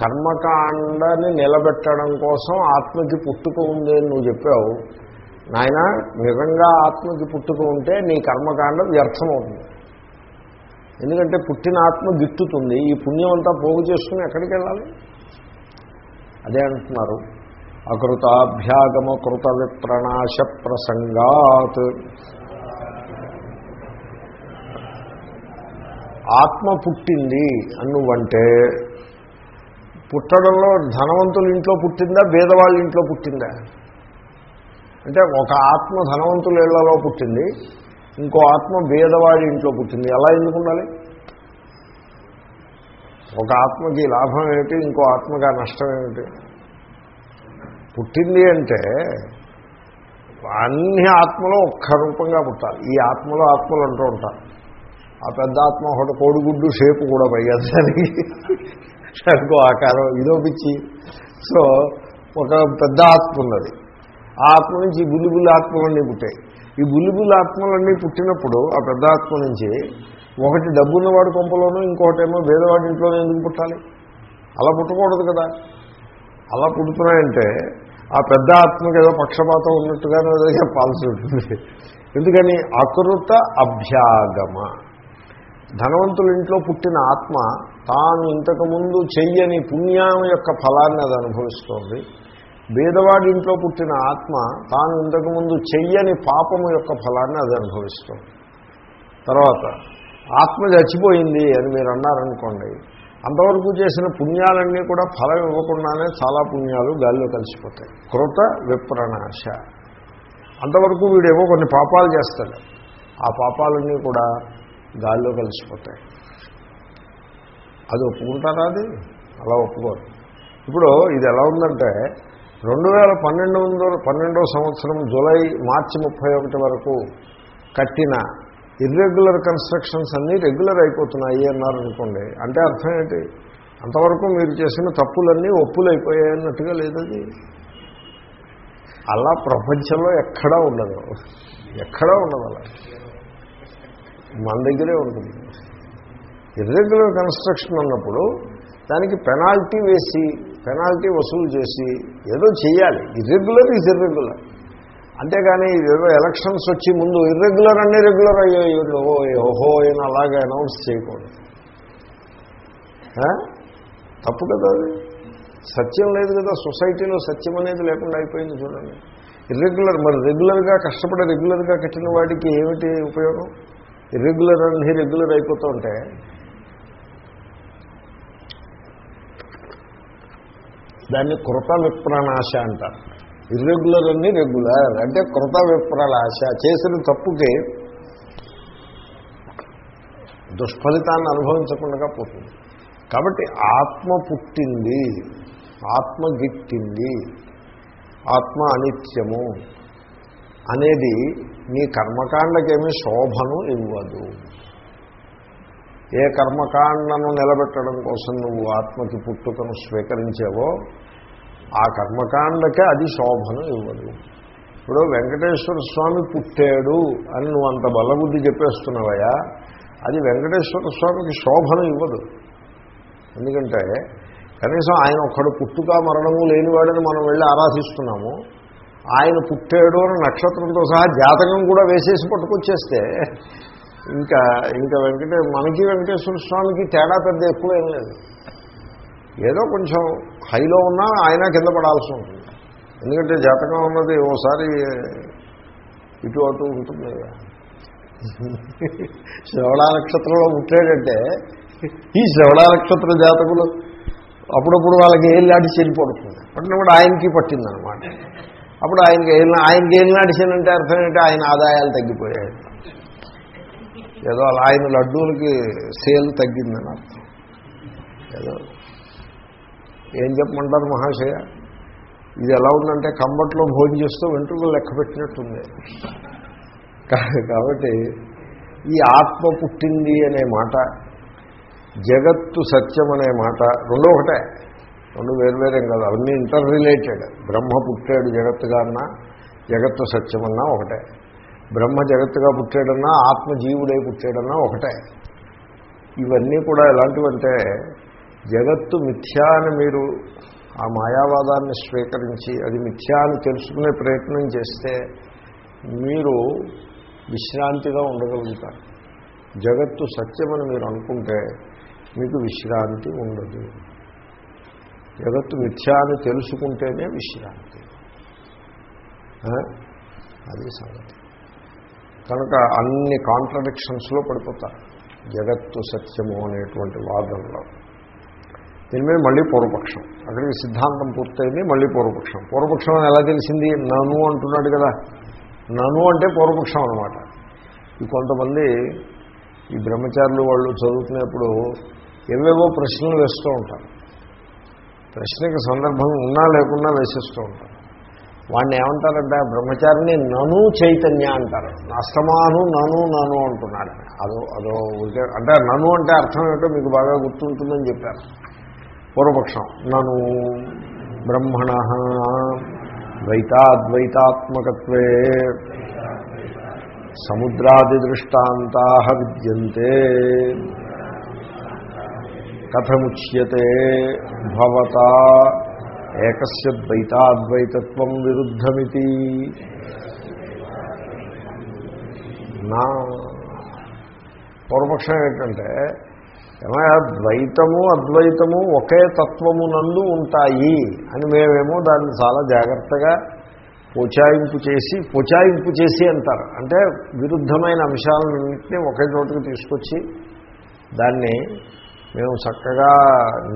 కర్మకాండని నిలబెట్టడం కోసం ఆత్మకి పుట్టుక ఉంది అని నువ్వు చెప్పావు. నాయన నిజంగా ఆత్మకి పుట్టుక ఉంటే నీ కర్మకాండ వ్యర్థమవుతుంది. ఎందుకంటే పుట్టిన ఆత్మ గిట్టుతుంది ఈ పుణ్యం అంతా పోగు చేసుకుని ఎక్కడికి వెళ్ళాలి అదే అంటున్నారు. అకృతాభ్యాగమ కృత విప్రణాశ ప్రసంగాత్ ఆత్మ పుట్టింది అన్నువంటే పుట్టడంలో ధనవంతుల ఇంట్లో పుట్టిందా భేదవాళ్ళ ఇంట్లో పుట్టిందా? అంటే ఒక ఆత్మ ధనవంతుల ఇళ్ళలో పుట్టింది ఇంకో ఆత్మ భేదవాడి ఇంట్లో పుట్టింది. ఎలా ఎందుకు ఉండాలి? ఒక ఆత్మకి లాభం ఏమిటి? ఇంకో ఆత్మగా నష్టం ఏమిటి? పుట్టింది అంటే అన్ని ఆత్మలు ఒక్క రూపంగా పుట్టాలి. ఈ ఆత్మలో ఆత్మలు అంటూ ఉంటారు. ఆ పెద్ద ఆత్మ ఒకటి కోడిగుడ్డు షేపు కూడా పైగా షర్కు ఆకారం ఇదో పిచ్చి. సో ఒక పెద్ద ఆత్మ ఉన్నది. ఆ ఆత్మ నుంచి బుల్లి బుల్లి ఆత్మలన్నీ పుట్టాయి. ఈ బుల్లిబుల్ ఆత్మలన్నీ పుట్టినప్పుడు ఆ పెద్ద ఆత్మ నుంచి ఒకటి డబ్బున్నవాడు కొంపలోనూ ఇంకోటేమో భేదవాడి ఇంట్లోనే ఎందుకు పుట్టాలి? అలా పుట్టకూడదు కదా. అలా పుడుతున్నాయంటే ఆ పెద్ద ఆత్మకి ఏదో పక్షపాతం ఉన్నట్టుగానే ఏదో చెప్పాల్సి ఉంటుంది. ఎందుకని? అకృత అభ్యాగమ. ధనవంతుల ఇంట్లో పుట్టిన ఆత్మ తాను ఇంతకుముందు చెయ్యని పుణ్యం యొక్క ఫలాన్ని అది అనుభవిస్తోంది. భేదవాడి ఇంట్లో పుట్టిన ఆత్మ తాను ఇంతకుముందు చెయ్యని పాపము యొక్క ఫలాన్ని అది అనుభవిస్తుంది. తర్వాత ఆత్మ చచ్చిపోయింది అని మీరు అన్నారనుకోండి అంతవరకు చేసిన పుణ్యాలన్నీ కూడా ఫలం ఇవ్వకుండానే చాలా పుణ్యాలు గాలిలో కలిసిపోతాయి. కృత విప్రణాశ అంతవరకు వీడేవో కొన్ని పాపాలు చేస్తాడు. ఆ పాపాలన్నీ కూడా గాలిలో కలిసిపోతాయి. అది ఒప్పుకుంటారా అది? అలా ఒప్పుకోరు. ఇప్పుడు ఇది ఎలా ఉందంటే రెండు వేల పన్నెండు వందల పన్నెండో సంవత్సరం జూలై మార్చి ముప్పై ఒకటి వరకు కట్టిన ఇర్రెగ్యులర్ కన్స్ట్రక్షన్స్ అన్నీ రెగ్యులర్ అయిపోతున్నాయి అన్నారనుకోండి అంటే అర్థం ఏంటి? అంతవరకు మీరు చేసిన తప్పులన్నీ ఒప్పులు అయిపోయాయి అన్నట్టుగా లేదది అలా ప్రపంచంలో ఎక్కడా ఉండదు. ఎక్కడా ఉండదు అలా. మన దగ్గరే ఉంటుంది. ఇర్రెగ్యులర్ కన్స్ట్రక్షన్ అన్నప్పుడు దానికి పెనాల్టీ వేసి పెనాల్టీ వసూలు చేసి ఏదో చేయాలి ఇర్రెగ్యులర్ ఈజ్ ఇర్రెగ్యులర్ అంతేగాని ఏదో ఎలక్షన్స్ వచ్చి ముందు ఇర్రెగ్యులర్ అన్ని రెగ్యులర్ అయ్యో ఓహో అని అలాగే అనౌన్స్ చేయకూడదు. తప్పు కదా అది. సత్యం లేదు కదా. సొసైటీలో సత్యం అనేది లేకుండా అయిపోయింది చూడండి. ఇర్రెగ్యులర్ మరి రెగ్యులర్గా కష్టపడి రెగ్యులర్గా కట్టిన వాడికి ఏమిటి ఉపయోగం? ఇర్రెగ్యులర్ అన్ని రెగ్యులర్ అయిపోతూ ఉంటే దాన్ని కృత విప్రనాశ అంటారు. ఇర్రెగ్యులర్ అన్ని రెగ్యులర్ అంటే కృత ఆశ చేసిన తప్పుకి దుష్ఫలితాన్ని అనుభవించకుండా పోతుంది. కాబట్టి ఆత్మ పుట్టింది ఆత్మ గిట్టింది ఆత్మ అనిత్యము అనేది నీ కర్మకాండకేమీ శోభను ఇవ్వదు. ఏ కర్మకాండను నిలబెట్టడం కోసం నువ్వు ఆత్మకి పుట్టుకను స్వీకరించావో ఆ కర్మకాండకే అది శోభను ఇవ్వదు. ఇప్పుడు వెంకటేశ్వర స్వామి పుట్టాడు అని నువ్వు అంత బలబుద్ధి చెప్పేస్తున్నావయ్యా అది వెంకటేశ్వర స్వామికి శోభను ఇవ్వదు. ఎందుకంటే కనీసం ఆయన ఒక్కడు పుట్టుక మరణము లేనివాడని మనం వెళ్ళి ఆరాధిస్తున్నాము. ఆయన పుట్టాడు అని నక్షత్రంతో సహా జాతకం కూడా వేసేసి పట్టుకొచ్చేస్తే ఇంకా ఇంకా వెంకటే మనకి వెంకటేశ్వర స్వామికి తేడా పెద్ద ఎక్కువ ఏం లేదు. ఏదో కొంచెం హైలో ఉన్నా ఆయన కింద పడాల్సి ఉంటుంది. ఎందుకంటే జాతకం ఉన్నది ఓసారి ఇటు అటు ఉంటుంది. కదా. శ్రవణ నక్షత్రంలో పుట్టాడంటే ఈ శ్రవణ నక్షత్ర జాతకులు అప్పుడప్పుడు వాళ్ళకి ఏళ్ళాటి నాటి చెల్లిపడుతుంది పట్టినప్పుడు ఆయనకి పట్టిందనమాట అప్పుడు ఆయనకి ఏళ్ళ ఆయనకి ఏళ్ళు నాటిసానంటే అర్థం ఏంటంటే ఆయన ఆదాయాలు తగ్గిపోయాయి. ఏదో అలా ఆయన లడ్డూలకి సేల్ తగ్గిందని అర్థం. ఏదో ఏం చెప్పమంటారు మహాశయ? ఇది ఎలా ఉందంటే కంబట్లో భోజనం చేస్తూ వెంట్రుకలు లెక్క పెట్టినట్టుంది. కాబట్టి ఈ ఆత్మ పుట్టింది అనే మాట జగత్తు సత్యం అనే మాట రెండో ఒకటే. రెండు వేరువేరేం కాదు అవన్నీ ఇంటర్ రిలేటెడ్ బ్రహ్మ పుట్టాడు జగత్తుగా అన్నా జగత్తు సత్యమన్నా ఒకటే. బ్రహ్మ జగత్తుగా పుట్టాడన్నా ఆత్మ జీవుడై పుట్టాడన్నా ఒకటే. ఇవన్నీ కూడా ఎలాంటివంటే జగత్తు మిథ్యా అని మీరు ఆ మాయావాదాన్ని స్వీకరించి అది మిథ్యా అని తెలుసుకునే ప్రయత్నం చేస్తే మీరు విశ్రాంతిగా ఉండగలుగుతారు. జగత్తు సత్యమని మీరు అనుకుంటే మీకు విశ్రాంతి ఉండదు. జగత్తు మిథ్యా అని తెలుసుకుంటేనే విశ్రాంతి. అది సంగతి. కనుక అన్ని కాంట్రడిక్షన్స్లో పడిపోతారు. జగత్తు సత్యము అనేటువంటి వాదంలో. దీని మీద మళ్ళీ పూర్వపక్షం. అక్కడికి సిద్ధాంతం పూర్తయింది మళ్ళీ పూర్వపక్షం. పూర్వపక్షం అని ఎలా తెలిసింది? నను అంటున్నాడు కదా. నను అంటే పూర్వపక్షం అనమాట ఈ కొంతమంది ఈ బ్రహ్మచారులు వాళ్ళు చదువుతున్నప్పుడు ఏవేవో ప్రశ్నలు వేస్తూ ఉంటారు. ప్రశ్నకి సందర్భం ఉన్నా లేకున్నా వేసిస్తూ ఉంటారు. వాడిని ఏమంటారంటే ఆ బ్రహ్మచారిని నను చైతన్య అంటారు. అస్తమాను నను నను అంటున్నాడు అదో అదో అంటే నను అంటే అర్థం ఏంటో మీకు బాగా గుర్తుంటుందని చెప్పారు. పూర్వపక్షం. నను బ్రహ్మణ ద్వైతాద్వైతాత్మకత్వే సముద్రాదిదృష్టాంతా విద్యంతే. కథముచ్యతే భవత ఏకస్య ద్వైతాద్వైతత్వం విరుద్ధమితి. నా పూర్వపక్షం ఏంటంటే ఏమయ్యా ద్వైతము అద్వైతము ఒకే తత్వము నందు ఉంటాయి అని మేమేమో దాన్ని చాలా జాగ్రత్తగా పోచాయింపు చేసి పోచాయింపు చేసి అంటారు. అంటే విరుద్ధమైన అంశాలన్నింటినీ ఒకే చోటుకు తీసుకొచ్చి దాన్ని మేము చక్కగా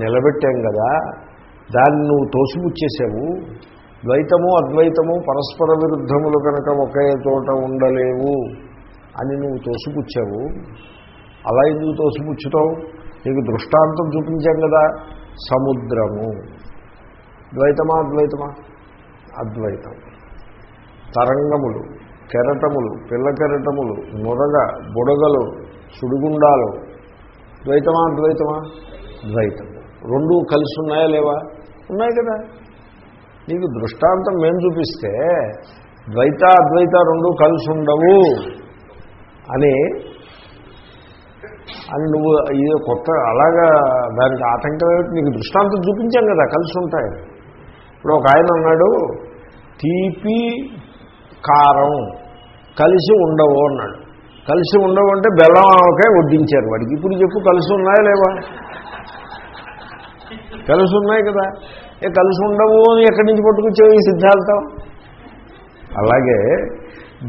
నిలబెట్టాం కదా దాన్ని నువ్వు తోసిపుచ్చేసావు. ద్వైతము అద్వైతము పరస్పర విరుద్ధములు కనుక ఒకే చోట ఉండలేవు అని నువ్వు తోసిపుచ్చావు. అలా ఎందుకు తోసిపుచ్చుతావు? నీకు దృష్టాంతం చూపించాం కదా సముద్రము. ద్వైతమా అద్వైతమా? అద్వైతం. తరంగములు కెరటములు పిల్ల కెరటములు మురగ బుడగలు సుడిగుండాలు. ద్వైతమా అద్వైతమా? ద్వైతం. రెండు కలిసి ఉన్నాయా లేవా? ఉన్నాయి కదా. నీకు దృష్టాంతం మేము చూపిస్తే ద్వైత అద్వైత రెండు కలిసి ఉండవు అని అని నువ్వు ఇది కొత్త అలాగా దానికి ఆటంకం ఏమిటి? నీకు దృష్టాంతం చూపించాం కదా కలిసి ఉంటాయి ఇప్పుడు ఒక ఆయన అన్నాడు తీపి కారం కలిసి ఉండవు అన్నాడు. కలిసి ఉండవు అంటే బెల్లం ఆవకాయ వడ్డించారు వాడికి. ఇప్పుడు చెప్పు కలిసి ఉన్నాయా లేవా? కలిసి ఉన్నాయి కదా. ఏ కలిసి ఉండవు అని ఎక్కడి నుంచి పట్టుకొచ్చావు ఈ సిద్ధాంతం? అలాగే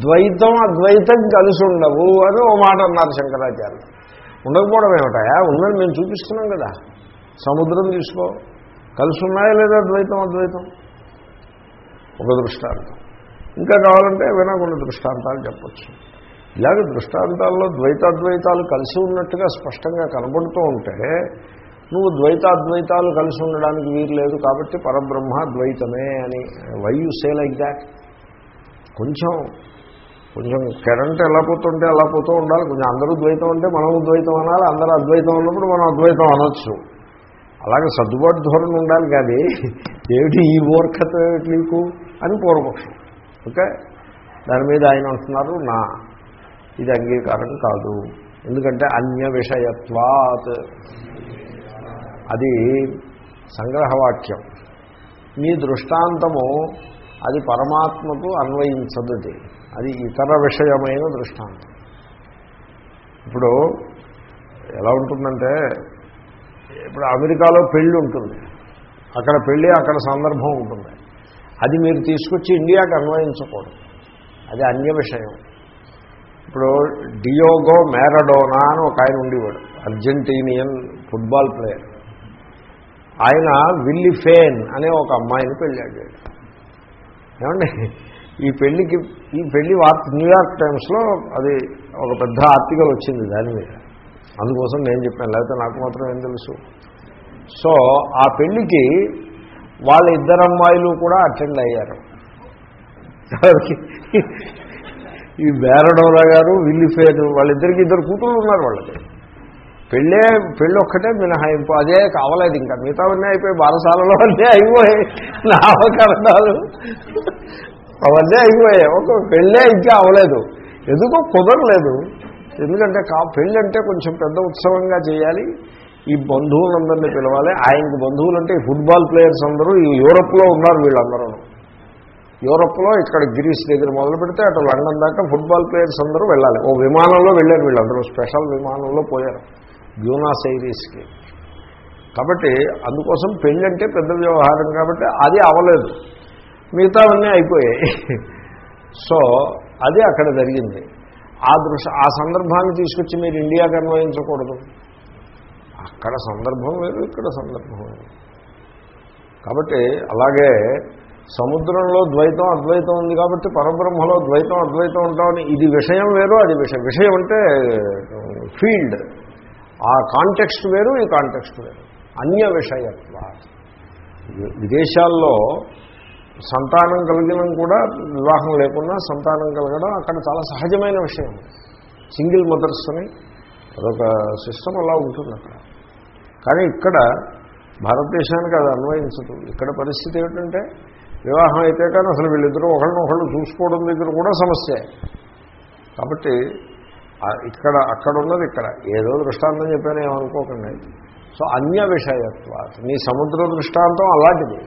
ద్వైతం అద్వైతం కలిసి ఉండవు అని ఓ మాట అన్నారు శంకరాచార్య ఉండకపోవడం ఏమిటాయా? ఉందని మేము చూపిస్తున్నాం కదా. సముద్రం తీసుకో. కలిసి ఉన్నాయా లేదా ద్వైతం అద్వైతం? ఒక దృష్టాంతం. ఇంకా కావాలంటే వినకుండా దృష్టాంతాలు చెప్పచ్చు. ఇలాగ దృష్టాంతాల్లో ద్వైతాద్వైతాలు కలిసి ఉన్నట్టుగా స్పష్టంగా కనబడుతూ ఉంటే నువ్వు ద్వైతాద్వైతాలు కలిసి ఉండడానికి వీలు లేదు కాబట్టి పరబ్రహ్మ ద్వైతమే అని. Why you say like that కొంచెం కొంచెం కరెంట్ ఎలా పోతుంటే అలా పోతూ ఉండాలి. కొంచెం అందరూ ద్వైతం అంటే మనం ద్వైతం అనాలి అందరూ అద్వైతం ఉన్నప్పుడు మనం అద్వైతం అనొచ్చు. అలాగే సర్దుబాటు ధోరణి ఉండాలి కానీ ఏమిటి ఈ మూర్ఖత నీకు అని పూర్వపక్షం. ఓకే? దాని మీద ఆయన అంటున్నారు నా ఇది అంగీకారం కాదు. ఎందుకంటే అన్య విషయత్వాత్ అది సంగ్రహవాక్యం. మీ దృష్టాంతము అది పరమాత్మకు అన్వయించదు అది ఇతర విషయమైన దృష్టాంతం. ఇప్పుడు ఎలా ఉంటుందంటే ఇప్పుడు అమెరికాలో పెళ్ళి ఉంటుంది. అక్కడ పెళ్ళి అక్కడ సందర్భం ఉంటుంది. అది మీరు తీసుకొచ్చి ఇండియాకి అన్వయించకూడదు. అది అన్య విషయం. ఇప్పుడు డియోగో మ్యారడోనా అని ఒక ఆయన ఉండేవాడు అర్జెంటీనియన్ ఫుట్బాల్ ప్లేయర్. ఆయన విల్లి ఫేన్ అనే ఒక అమ్మాయిని పెళ్ళాడు ఏమండి? ఈ పెళ్ళికి ఈ పెళ్ళి వార్త న్యూయార్క్ టైమ్స్లో అది ఒక పెద్ద ఆర్టికల్ వచ్చింది దాని మీద. అందుకోసం నేను చెప్పాను లేకపోతే నాకు మాత్రం ఏం తెలుసు. సో ఆ పెళ్ళికి వాళ్ళ ఇద్దరు అమ్మాయిలు కూడా అటెండ్ అయ్యారు. ఈ బేరడోరా గారు విల్లిఫేరు వాళ్ళిద్దరికి ఇద్దరు కూతుళ్ళు ఉన్నారు వాళ్ళకి. పెళ్ళే పెళ్ళి ఒక్కటే మినహాయింపు. అదే కావలేదు ఇంకా. మిగతావన్నీ అయిపోయి బారసాలలో అన్నీ అయిపోయాయి నామకరణాలు. అవన్నీ అయిపోయాయి. ఒక పెళ్ళే ఇంకా అవ్వలేదు. ఎందుకో కుదరలేదు. ఎందుకంటే కా పెళ్ళి అంటే కొంచెం పెద్ద ఉత్సవంగా చేయాలి. ఈ బంధువులందరినీ పిలవాలి. ఆయనకి బంధువులు అంటే ఫుట్బాల్ ప్లేయర్స్ అందరూ ఈ యూరప్లో ఉన్నారు వీళ్ళందరూ. యూరప్లో ఇక్కడ గ్రీస్ దగ్గర మొదలు పెడితే అటు లండన్ దాకా ఫుట్బాల్ ప్లేయర్స్ అందరూ వెళ్ళాలి. ఓ విమానంలో వెళ్ళారు వీళ్ళందరూ. స్పెషల్ విమానంలో పోయారు. బ్యూనాస్ ఐరీస్కి. కాబట్టి అందుకోసం పెళ్ళి అంటే పెద్ద వ్యవహారం కాబట్టి అది అవలేదు మిగతావన్నీ అయిపోయాయి. సో అది అక్కడ జరిగింది. ఆ దృశ ఆ సందర్భాన్ని తీసుకొచ్చి మీరు ఇండియాకి అన్వయించకూడదు. అక్కడ సందర్భం వేరు ఇక్కడ సందర్భం లేదు. కాబట్టి అలాగే సముద్రంలో ద్వైతం అద్వైతం ఉంది కాబట్టి పరబ్రహ్మలో ద్వైతం అద్వైతం ఉంటామని ఇది విషయం వేరు అది విషయం. విషయం అంటే ఫీల్డ్. ఆ కాంటెక్స్ట్ వేరు ఈ కాంటెక్స్ట్ వేరు. అన్య విషయత్వ విదేశాల్లో సంతానం కలిగినం కూడా వివాహం లేకుండా సంతానం కలగడం అక్కడ చాలా సహజమైన విషయం. సింగిల్ మదర్స్ అని అదొక సిస్టమ్ అలా ఉంటుంది అక్కడ. కానీ ఇక్కడ భారతదేశానికి అది అన్వయించదు. ఇక్కడ పరిస్థితి ఏమిటంటే వివాహం అయితే కానీ అసలు వీళ్ళిద్దరూ ఒకళ్ళనొకళ్ళు చూసుకోవడం దగ్గర కూడా సమస్య. కాబట్టి ఇక్కడ అక్కడ ఉన్నది ఇక్కడ. ఏదో దృష్టాంతం చెప్పాను ఏమనుకోకండి సో అన్య విషయత్వ నీ సముద్ర దృష్టాంతం అలాంటిది.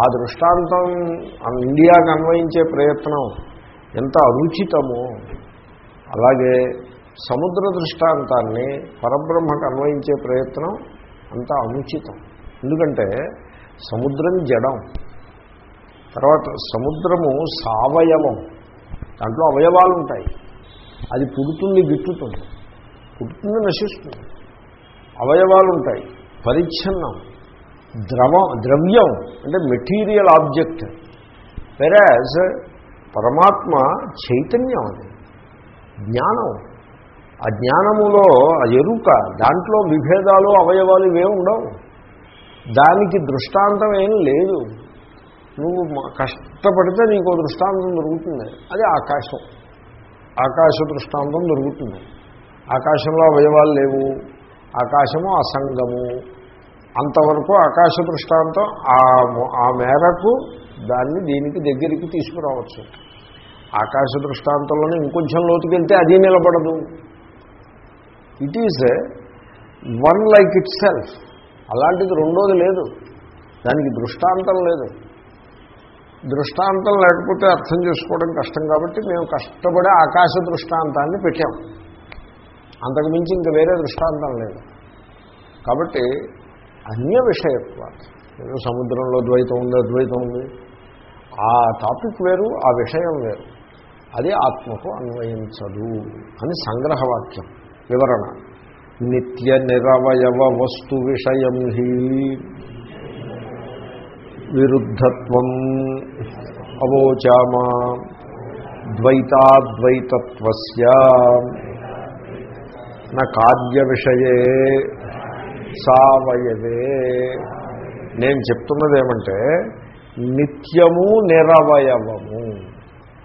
ఆ దృష్టాంతం ఇండియాకు అన్వయించే ప్రయత్నం ఎంత అనుచితమో అలాగే సముద్ర దృష్టాంతాన్ని పరబ్రహ్మకు అన్వయించే ప్రయత్నం అంత అనుచితం. ఎందుకంటే సముద్రం జడం తర్వాత సముద్రము సావయవం దాంట్లో అవయవాలు ఉంటాయి అది పుడుతుంది గిట్టుతుంది. పుడుతుంది నశిస్తుంది. అవయవాలు ఉంటాయి పరిచ్ఛన్నం. ద్రవం ద్రవ్యం అంటే మెటీరియల్ ఆబ్జెక్ట్. వెరాజ్ పరమాత్మ చైతన్యం అది జ్ఞానం. ఆ జ్ఞానములో ఆ ఎరుక దాంట్లో విభేదాలు అవయవాలు ఇవే ఉండవు. దానికి దృష్టాంతం ఏం లేదు. నువ్వు కష్టపడితే నీకు దృష్టాంతం దొరుకుతుంది. అది ఆకాశం. ఆకాశ దృష్టాంతం దొరుకుతుంది. ఆకాశంలో అవయవాలు లేవు. ఆకాశము అసంగము. అంతవరకు ఆకాశ దృష్టాంతం ఆ ఆ మేరకు దాన్ని దీనికి దగ్గరికి తీసుకురావచ్చు. ఆకాశ దృష్టాంతంలోనే ఇంకొంచెం లోతుకెళ్తే అది నిలబడదు. It is one like itself అలాంటిది రెండోది లేదు. దానికి దృష్టాంతం లేదు. దృష్టాంతం లేకపోతే అర్థం చేసుకోవడం కష్టం కాబట్టి మేము కష్టపడే ఆకాశ దృష్టాంతాన్ని పెట్టాం. అంతకు మించి ఇంకా వేరే దృష్టాంతం లేదు. కాబట్టి అన్య విషయత్వ ఏదో సముద్రంలో ద్వైతం ఉంది అద్వైతం ఉంది. ఆ టాపిక్ వేరు ఆ విషయం వేరు. అది ఆత్మకు అన్వయించదు అని సంగ్రహవాక్యం వివరణ. నిత్య నిరవయవ వస్తు విషయం హి. విరుద్ధత్వం అవోచామా. ద్వైతాద్వైతత్వ కార్య విషయే సావయవే. నేను చెప్తున్నది ఏమంటే నిత్యము నిరవయవము.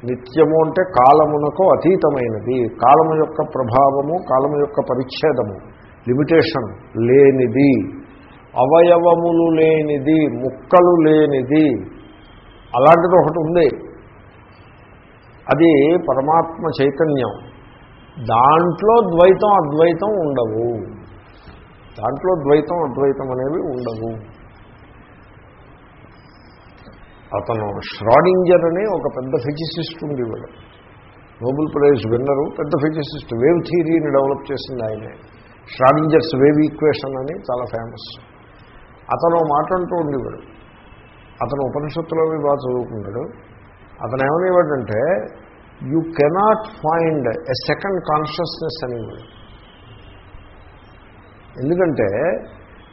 నిత్యము అంటే కాలమునకు అతీతమైనది. కాలము యొక్క ప్రభావము కాలము యొక్క పరిచ్ఛేదము లిమిటేషన్ లేనిది. అవయవములు లేనిది ముక్కలు లేనిది. అలాంటిది ఒకటి ఉంది. అది పరమాత్మ చైతన్యం. దాంట్లో ద్వైతం అద్వైతం ఉండవు. దాంట్లో ద్వైతం అద్వైతం అనేవి ఉండవు. అతను ష్రాడింజర్ అని ఒక పెద్ద ఫిజిసిస్ట్ ఉండేవాడు నోబెల్ ప్రైజ్ విన్నరు. పెద్ద ఫిజిసిస్ట్ వేవ్ థియరీని డెవలప్ చేసింది ఆయనే. ష్రాడింజర్స్ వేవ్ ఈక్వేషన్ అని చాలా ఫేమస్. అతను మాట్లాడుతూ ఉండేవాడు అతను ఉపనిషత్తులో బాగా చదువుకున్నాడు అతను ఏమనేవాడంటే you cannot find a second consciousness అనేవాడు ఎందుకంటే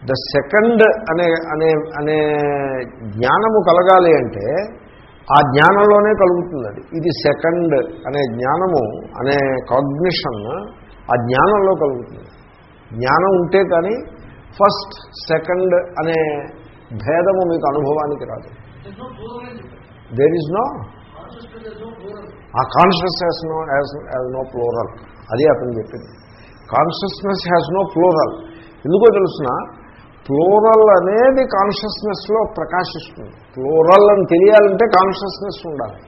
ద సెకండ్ అనే అనే అనే జ్ఞానము కలగాలి అంటే ఆ జ్ఞానంలోనే కలుగుతుంది అది. ఇది సెకండ్ అనే జ్ఞానము అనే కాగ్నిషన్ ఆ జ్ఞానంలో కలుగుతుంది. జ్ఞానం ఉంటే కానీ ఫస్ట్ సెకండ్ అనే భేదము మీకు అనుభవానికి రాదు. There is no uh consciousness no as as no plural అది అతను చెప్పింది. కాన్షియస్నెస్ హ్యాస్ నో ఫ్లోరల్ ఎందుకో తెలుసిన? ఫ్లోరల్ అనేది కాన్షియస్నెస్లో ప్రకాశిస్తుంది. ఫ్లోరల్ అని తెలియాలంటే కాన్షియస్నెస్ ఉండాలి.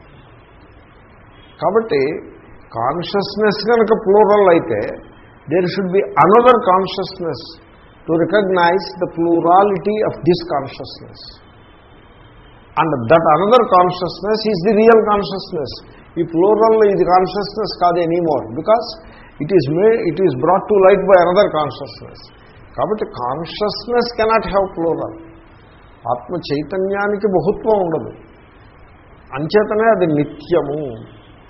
కాబట్టి కాన్షియస్నెస్ కనుక ప్లూరల్ అయితే there should be another consciousness to recognise the plurality of this consciousness and that another consciousness is the real consciousness ఈ ప్లూరల్ ఇది కాన్షియస్నెస్ కాదు anymore because it is may it is brought to light by another consciousness కాబట్టి consciousness cannot have plural ఆత్మ చైతన్యానికి బహుత్వం ఉండదు. అంచేతనే అది నిత్యము.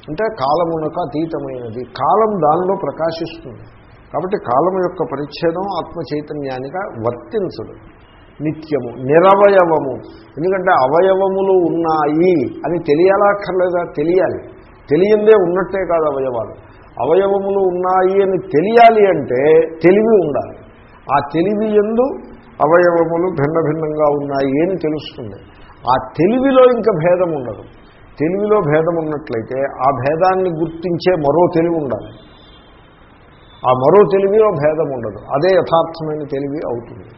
అంటే కాలమునకు అతీతమైనది. కాలం దానిలో ప్రకాశిస్తుంది. కాబట్టి కాలం యొక్క పరిచ్ఛేదం ఆత్మ చైతన్యానిగా వర్తించదు. నిత్యము నిరవయవము. ఎందుకంటే అవయవములు ఉన్నాయి అని తెలియాలక్కర్లేదా తెలియాలి. తెలియందే ఉన్నట్టే కాదు అవయవాలు. అవయవములు ఉన్నాయి అని తెలియాలి అంటే తెలివి ఉండాలి. ఆ తెలివి ఎందు అవయవములు భిన్న భిన్నంగా ఉన్నాయి అని తెలుస్తుంది? ఆ తెలివిలో ఇంకా భేదం ఉండదు. తెలివిలో భేదం ఉన్నట్లయితే ఆ భేదాన్ని గుర్తించే మరో తెలివి ఉండాలి. ఆ మరో తెలివిలో భేదం ఉండదు. అదే యథార్థమైన తెలివి అవుతుంది.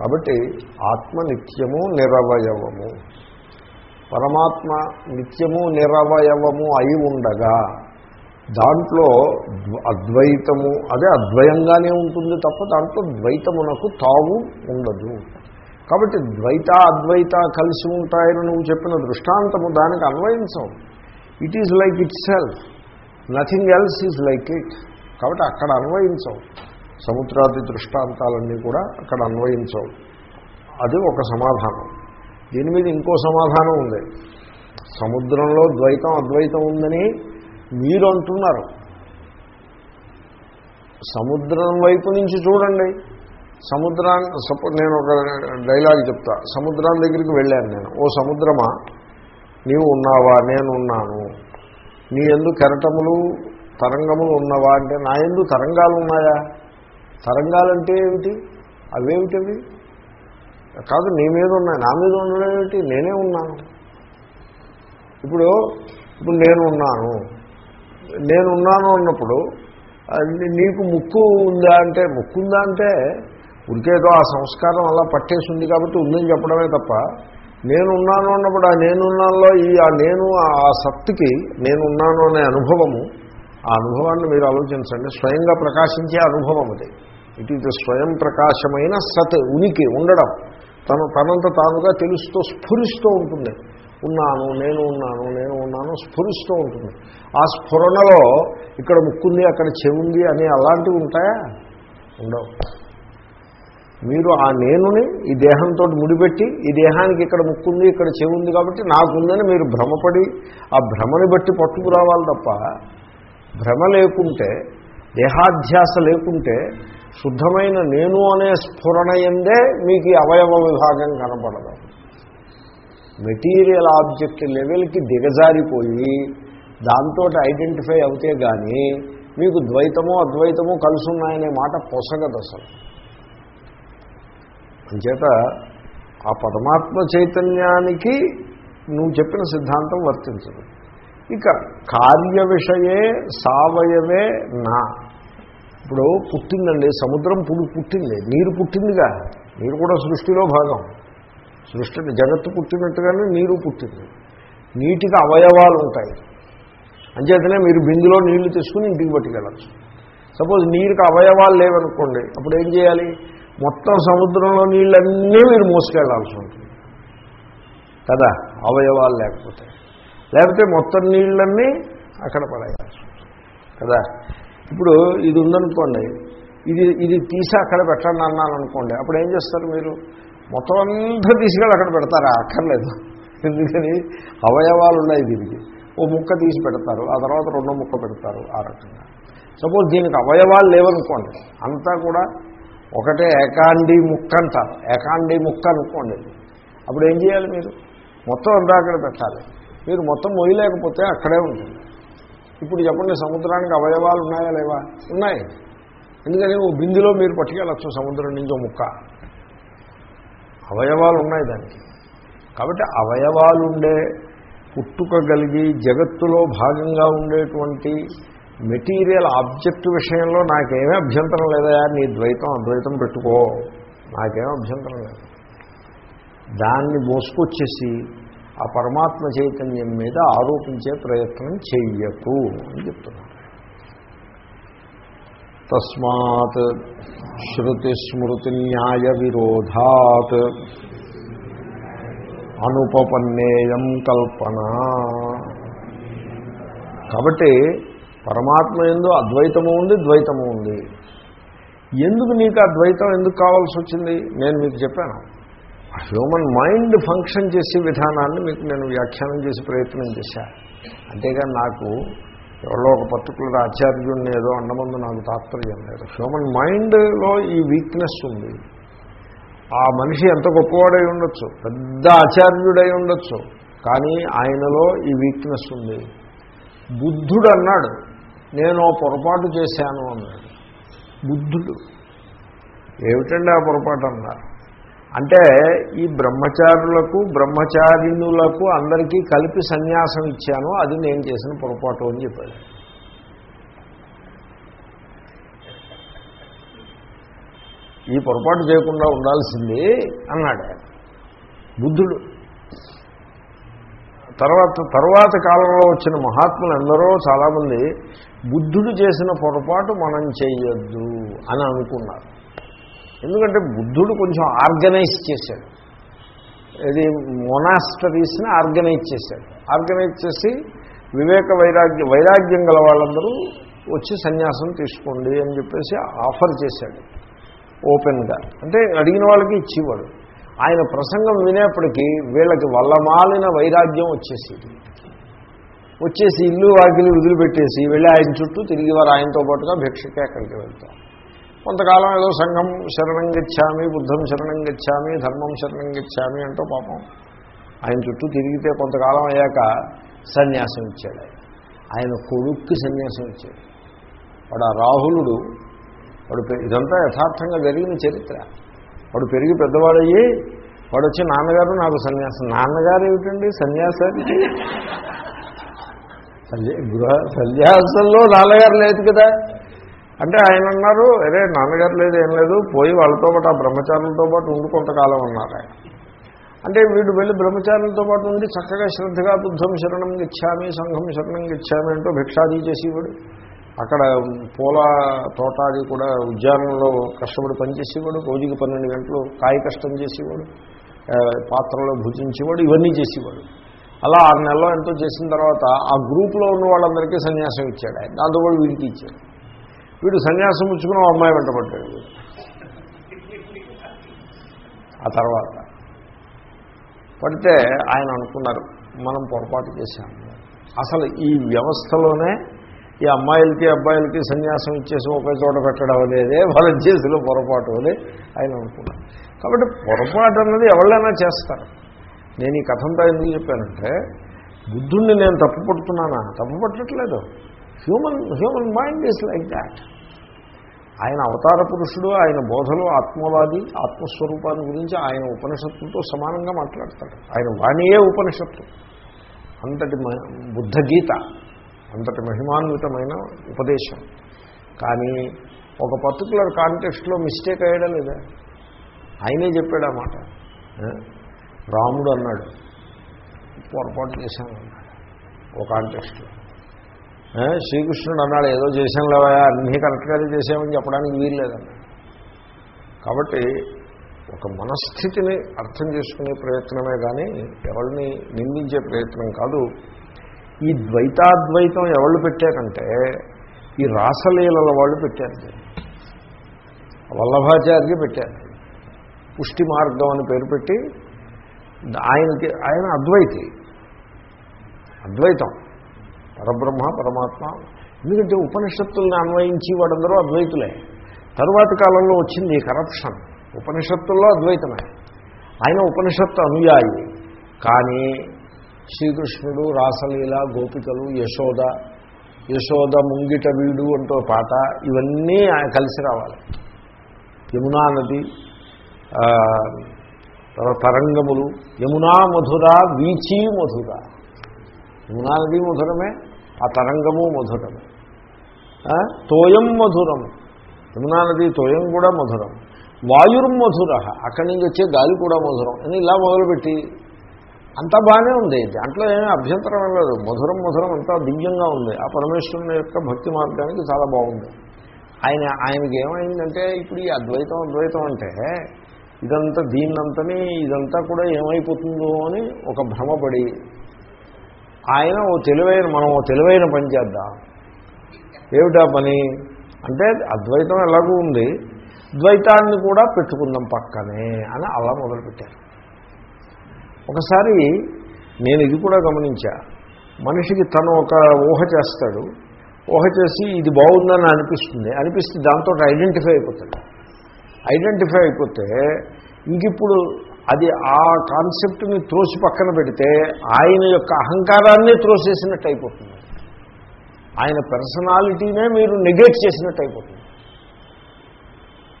కాబట్టి ఆత్మ నిత్యము నిరవయవము. పరమాత్మ నిత్యము నిరవయవము అయి ఉండగా దాంట్లో అద్వైతము అదే అద్వయంగానే ఉంటుంది తప్ప దాంట్లో ద్వైతమునకు తావు ఉండదు. కాబట్టి ద్వైత అద్వైత కలిసి ఉంటాయని నువ్వు చెప్పిన దృష్టాంతము దానికి అన్వయించవు it is like itself nothing else is like it కాబట్టి అక్కడ అన్వయించవు సముద్రాది దృష్టాంతాలన్నీ కూడా అక్కడ అన్వయించవు అది ఒక సమాధానం. దీని మీద ఇంకో సమాధానం ఉంది. సముద్రంలో ద్వైతం అద్వైతం ఉందని మీరు అంటున్నారు సముద్రం వైపు నుంచి చూడండి. సముద్రాన్ని సపోజ్ నేను ఒక డైలాగ్ చెప్తా. సముద్రం దగ్గరికి వెళ్ళాను నేను. ఓ సముద్రమా? నీవు ఉన్నావా? నేను ఉన్నాను. నీ ఎందు కెరటములు తరంగములు ఉన్నవా అంటే నా ఎందు తరంగాలు ఉన్నాయా? తరంగాలంటే ఏమిటి? అవేమిటవి? కాదు నీ మీద ఉన్నాయి. నా మీద ఉండడం ఏమిటి? నేనే ఉన్నాను. ఇప్పుడు ఇప్పుడు నేను ఉన్నాను. నేను ఉన్నాను అన్నప్పుడు నీకు ముక్కు ఉందా అంటే ముక్కు ఉందా అంటే ఉడికేదో ఆ సంస్కారం అలా పట్టేసి ఉంది కాబట్టి ఉందని చెప్పడమే తప్ప నేనున్నాను అన్నప్పుడు ఆ నేనున్నాలో ఈ ఆ నేను ఆ సత్తుకి నేనున్నాను అనే అనుభవము ఆ అనుభవాన్ని మీరు ఆలోచించండి. స్వయంగా ప్రకాశించే అనుభవం అది. ఇట్ ఈజ్ స్వయం ప్రకాశమైన సత్ ఉనికి ఉండడం. తను తనంత తానుగా తెలుస్తూ స్ఫురిస్తూ ఉంటుంది. ఉన్నాను నేను ఉన్నాను నేను ఉన్నాను స్ఫురిస్తూ ఉంటుంది. ఆ స్ఫురణలో ఇక్కడ ముక్కుంది అక్కడ చెవుంది అని అలాంటివి ఉంటాయా? ఉండవు. మీరు ఆ నేనుని ఈ దేహంతో ముడిపెట్టి ఈ దేహానికి ఇక్కడ ముక్కుంది ఇక్కడ చెవుంది కాబట్టి నాకుందని మీరు భ్రమపడి ఆ భ్రమని బట్టి పట్టుకురావాలి తప్ప భ్రమ లేకుంటే దేహాధ్యాస లేకుంటే శుద్ధమైన నేను అనే స్ఫురణ ఎందే మీకు ఈ అవయవ విభాగం కనపడదు. మెటీరియల్ ఆబ్జెక్ట్ లెవెల్కి దిగజారిపోయి దాంతో ఐడెంటిఫై అవుతే కానీ మీకు ద్వైతమో అద్వైతమో కలిసి ఉన్నాయనే మాట పొసగదు అసలు. అంచేత ఆ పరమాత్మ చైతన్యానికి నువ్వు చెప్పిన సిద్ధాంతం వర్తించదు. ఇక కార్య విషయే సావయవే నా. ఇప్పుడు పుట్టిందండి సముద్రం పుడు పుట్టింది. నీరు పుట్టిందిగా. నీరు కూడా సృష్టిలో భాగం. సృష్టి జగత్తు పుట్టినట్టుగానే నీరు పుట్టింది. నీటికి అవయవాలు ఉంటాయి. అంచేతనే మీరు బిందులో నీళ్ళు తీసుకుని ఇంటికి పట్టుకెళ్ళచ్చు. సపోజ్ నీరుకి అవయవాలు లేవనుకోండి అప్పుడు ఏం చేయాలి? మొత్తం సముద్రంలో నీళ్ళన్నీ మీరు మోసుకెళ్ళాల్సి ఉంటుంది. కదా? అవయవాలు లేకపోతే. లేకపోతే మొత్తం నీళ్ళన్నీ అక్కడ పడేయాల్సి ఉంటుంది. కదా? ఇప్పుడు ఇది ఉందనుకోండి ఇది ఇది తీసి అక్కడ పెట్టండి అన్నాను అనుకోండి అప్పుడు ఏం చేస్తారు మీరు? మొత్తం అంతా తీసుకెళ్ళి అక్కడ పెడతారా? అక్కర్లేదు. ఎందుకని? అవయవాలు ఉన్నాయి దీనికి. ఓ ముక్క తీసి పెడతారు ఆ తర్వాత రెండో ముక్క పెడతారు ఆ రకంగా. సపోజ్ దీనికి అవయవాలు లేవనుకోండి అంతా కూడా ఒకటే ఏకాండి ముక్క అంటారు ఏకాండి ముక్క అనుకోండి. అప్పుడు ఏం చేయాలి మీరు? మొత్తం అంతా అక్కడ పెట్టాలి. మీరు మొత్తం మొయ్యలేకపోతే అక్కడే ఉంటుంది. ఇప్పుడు చెప్పండి సముద్రానికి అవయవాలు ఉన్నాయా లేవా? ఉన్నాయి. ఎందుకని? ఓ బిందులో మీరు పట్టుకెళ్ళచ్చు సముద్రం నుంచి ముక్క. అవయవాలు ఉన్నాయి దానికి. కాబట్టి అవయవాలు ఉండే పుట్టుకగలిగి జగత్తులో భాగంగా ఉండేటువంటి మెటీరియల్ ఆబ్జెక్ట్ విషయంలో నాకేమీ అభ్యంతరం లేదా నీ ద్వైతం అద్వైతం పెట్టుకో. నాకేమీ అభ్యంతరం లేదు. దాన్ని మోసుకొచ్చేసి ఆ పరమాత్మ చైతన్యం మీద ఆరోపించే ప్రయత్నం చెయ్యకు అని చెప్తున్నాను. తస్మాత్ శృతి న్యాయ విరోధాత్ అనుపపన్నేయం కల్పన. కాబట్టి పరమాత్మ ఎందు అద్వైతము ఉంది ద్వైతము ఉంది. ఎందుకు నీకు అద్వైతం ఎందుకు కావాల్సి వచ్చింది? నేను మీకు చెప్పాను. హ్యూమన్ మైండ్ ఫంక్షన్ చేసే విధానాన్ని మీకు నేను వ్యాఖ్యానం చేసి ప్రయత్నం చేశాను అంతేగాని నాకు ఎవరో ఒక పర్టికులర్ ఆచార్యుడిని ఏదో అండమందు నాకు తాత్పర్యం లేదు. హ్యూమన్ మైండ్లో ఈ వీక్నెస్ ఉంది. ఆ మనిషి ఎంత గొప్పవాడై ఉండొచ్చు? పెద్ద ఆచార్యుడై ఉండొచ్చు. కానీ ఆయనలో ఈ వీక్నెస్ ఉంది. బుద్ధుడు అన్నాడు నేను పొరపాటు చేశాను అన్నాడు. బుద్ధుడు. ఏమిటండి ఆ పొరపాటు అన్నారు? అంటే ఈ బ్రహ్మచారులకు బ్రహ్మచారిణులకు అందరికీ కలిపి సన్యాసం ఇచ్చాను అది నేను చేసిన పొరపాటు అని చెప్పాడు. ఈ పొరపాటు చేయకుండా ఉండాల్సింది అన్నాడు బుద్ధుడు. తర్వాత తర్వాత కాలంలో వచ్చిన మహాత్ములు ఎందరో చాలామంది బుద్ధుడు చేసిన పొరపాటు మనం చేయొద్దు అని అనుకున్నారు. ఎందుకంటే బుద్ధుడు కొంచెం ఆర్గనైజ్ చేశాడు. ఇది మొనాస్టరీస్ని ఆర్గనైజ్ చేశాడు. ఆర్గనైజ్ చేసి వివేక వైరాగ్య వైరాగ్యం గల వాళ్ళందరూ వచ్చి సన్యాసం తీసుకోండి అని చెప్పేసి ఆఫర్ చేశాడు. ఓపెన్గా. అంటే అడిగిన వాళ్ళకి ఇచ్చేవాడు. ఆయన ప్రసంగం వినేప్పటికీ వీళ్ళకి వల్లమాలిన వైరాగ్యం వచ్చేసేది. వచ్చేసి ఇల్లు వాకిలు వదిలిపెట్టేసి వెళ్ళి ఆయన చుట్టూ తిరిగి వారు ఆయనతో పాటుగా భిక్షకే అక్కడికి వెళ్తారు. కొంతకాలం ఏదో సంఘం శరణం గచ్చామి బుద్ధం శరణం గచ్చామి ధర్మం శరణం గచ్చామి అంటూ పాపం. ఆయన చుట్టూ తిరిగితే కొంతకాలం అయ్యాక సన్యాసం ఇచ్చాడు ఆయన. కొడుక్కి సన్యాసం ఇచ్చాడు. వాడు ఆ రాహులుడు వాడు పె- ఇదంతా యథార్థంగా జరిగిన చరిత్ర. వాడు పెరిగి పెద్దవాడయ్యి వాడు వచ్చి నాన్నగారు నాకు సన్యాసం. నాన్నగారు ఏమిటండి సన్యాసానికి? సన్యా- గృహ సన్యాసంలో నాన్నగారు లేదు కదా. అంటే ఆయన అన్నారు అరే నాన్నగారు లేదు ఏం లేదు పోయి వాళ్ళతో పాటు ఆ బ్రహ్మచారులతో పాటు ఉండి కొంతకాలం అన్నారు ఆయన. అంటే వీడు వెళ్ళి బ్రహ్మచారులతో పాటు ఉండి చక్కగా శ్రద్ధగా బుద్ధం శరణం గచ్చామి సంఘం శరణం గచ్చామి అంటూ భిక్షాది చేసేవాడు. అక్కడ పూల తోట అది కూడా ఉద్యానంలో కష్టపడి పనిచేసేవాడు. రోజుకి పన్నెండు గంటలు కాయ కష్టం చేసేవాడు. పాత్రలో భుజించేవాడు ఇవన్నీ చేసేవాడు. అలా ఆరు నెలలో ఎంతో చేసిన తర్వాత ఆ గ్రూప్లో ఉన్న వాళ్ళందరికీ సన్యాసం ఇచ్చాడు ఆయన. దాంతో కూడా వీడికి ఇచ్చాడు. వీడు సన్యాసం పుచ్చుకుని ఓ అమ్మాయి వెంటబడ్డాడు ఆ తర్వాత పడితే ఆయన అనుకున్నారు మనం పొరపాటు చేశాము. అసలు ఈ వ్యవస్థలోనే ఈ అమ్మాయిలకి అబ్బాయిలకి సన్యాసం ఇచ్చేసి ఒకే చోట పెట్టడం అనేదే వాళ్ళ చేతిలో పొరపాటు అని ఆయన అనుకున్నారు. కాబట్టి పొరపాటు అన్నది ఎవరైనా చేస్తారు. నేను ఈ కథంతా ఎందుకు చెప్పానంటే బుద్ధుణ్ణి నేను తప్పు పడుతున్నానా తప్పు పట్టట్లేదు human human mind is like that. ఆయన అవతార పురుషుడు ఆయన బోధలు ఆత్మవాది ఆత్మస్వరూపాన్ని గురించి ఆయన ఉపనిషత్తులతో సమానంగా మాట్లాడతాడు. ఆయన వాణియే ఉపనిషత్తు. అంతటి మ- బుద్ధగీత అంతటి మహిమాన్వితమైన ఉపదేశం. కానీ ఒక పర్టికులర్ కాంటెక్స్ట్లో మిస్టేక్ అయ్యడం లేదా? ఆయనే చెప్పాడు ఆ మాట. రాముడు అన్నాడు పొరపాటు చేశాను అన్నాడు. ఒక కాంటెక్స్ట్లో శ్రీకృష్ణుడు అన్నాడు ఏదో చేశాం లేవా? అన్నీ కరెక్ట్గానే చేసామని చెప్పడానికి వీలు కాబట్టి ఒక మనస్థితిని అర్థం చేసుకునే ప్రయత్నమే కానీ ఎవరిని నిందించే ప్రయత్నం కాదు. ఈ ద్వైతాద్వైతం ఎవళ్ళు పెట్టారంటే ఈ రాసలీలల వాళ్ళు పెట్టారు. వల్లభాచార్య పెట్టారు. పుష్టి మార్గం అని పేరు పెట్టి ఆయనకి ఆయన అద్వైతి. అద్వైతం. పరబ్రహ్మ పరమాత్మ. ఎందుకంటే ఉపనిషత్తుల్ని అన్వయించి వాడందరూ అద్వైతులే. తరువాతి కాలంలో వచ్చింది ఈ కరప్షన్ ఉపనిషత్తుల్లో అద్వైతమే. ఆయన ఉపనిషత్తు అనుయాయి. కానీ శ్రీకృష్ణుడు రాసలీల గోపికలు యశోద యశోద ముంగిట వీడు అంటూ పాట ఇవన్నీ ఆయన కలిసి రావాలి. యమునా నది తరంగములు యమునా మధుర వీచి మధుర. యమునా నది మధురమే ఆ తరంగము మధురం. తోయం మధురం. యమునా నది తోయం కూడా మధురం. వాయుర్మధుర అక్కడి నుంచి వచ్చే గాలి కూడా మధురం. అని ఇలా మొదలుపెట్టి అంతా బాగానే ఉంది. దాంట్లో ఏమీ అభ్యంతరం లేదు. మధురం మధురం అంతా దివ్యంగా ఉంది. ఆ పరమేశ్వరుని యొక్క భక్తి మార్గానికి చాలా బాగుంది. ఆయన ఆయనకి ఏమైందంటే ఇప్పుడు ఈ అద్వైతం అద్వైతం అంటే ఇదంతా దీన్నంతని ఇదంతా కూడా ఏమైపోతుందో అని ఒక భ్రమపడి ఆయన ఓ తెలివైన మనం ఓ తెలివైన పని చేద్దాం. ఏమిటా పని? అంటే అద్వైతం ఎలాగూ ఉంది ద్వైతాన్ని కూడా పెట్టుకుందాం పక్కనే అని అలా మొదలుపెట్టారు. ఒకసారి నేను ఇది కూడా గమనించా. మనిషికి తను ఒక ఊహ చేస్తాడు. ఊహ చేసి ఇది బాగుందని అనిపిస్తుంది. అనిపిస్తే దాంతో ఐడెంటిఫై అయిపోతాడు. ఐడెంటిఫై అయిపోతే ఇంకిప్పుడు అది ఆ కాన్సెప్ట్ని త్రోసి పక్కన పెడితే ఆయన యొక్క అహంకారాన్ని త్రోసేసినట్టు అయిపోతుంది. ఆయన పర్సనాలిటీనే మీరు నెగెట్ చేసినట్టు అయిపోతుంది.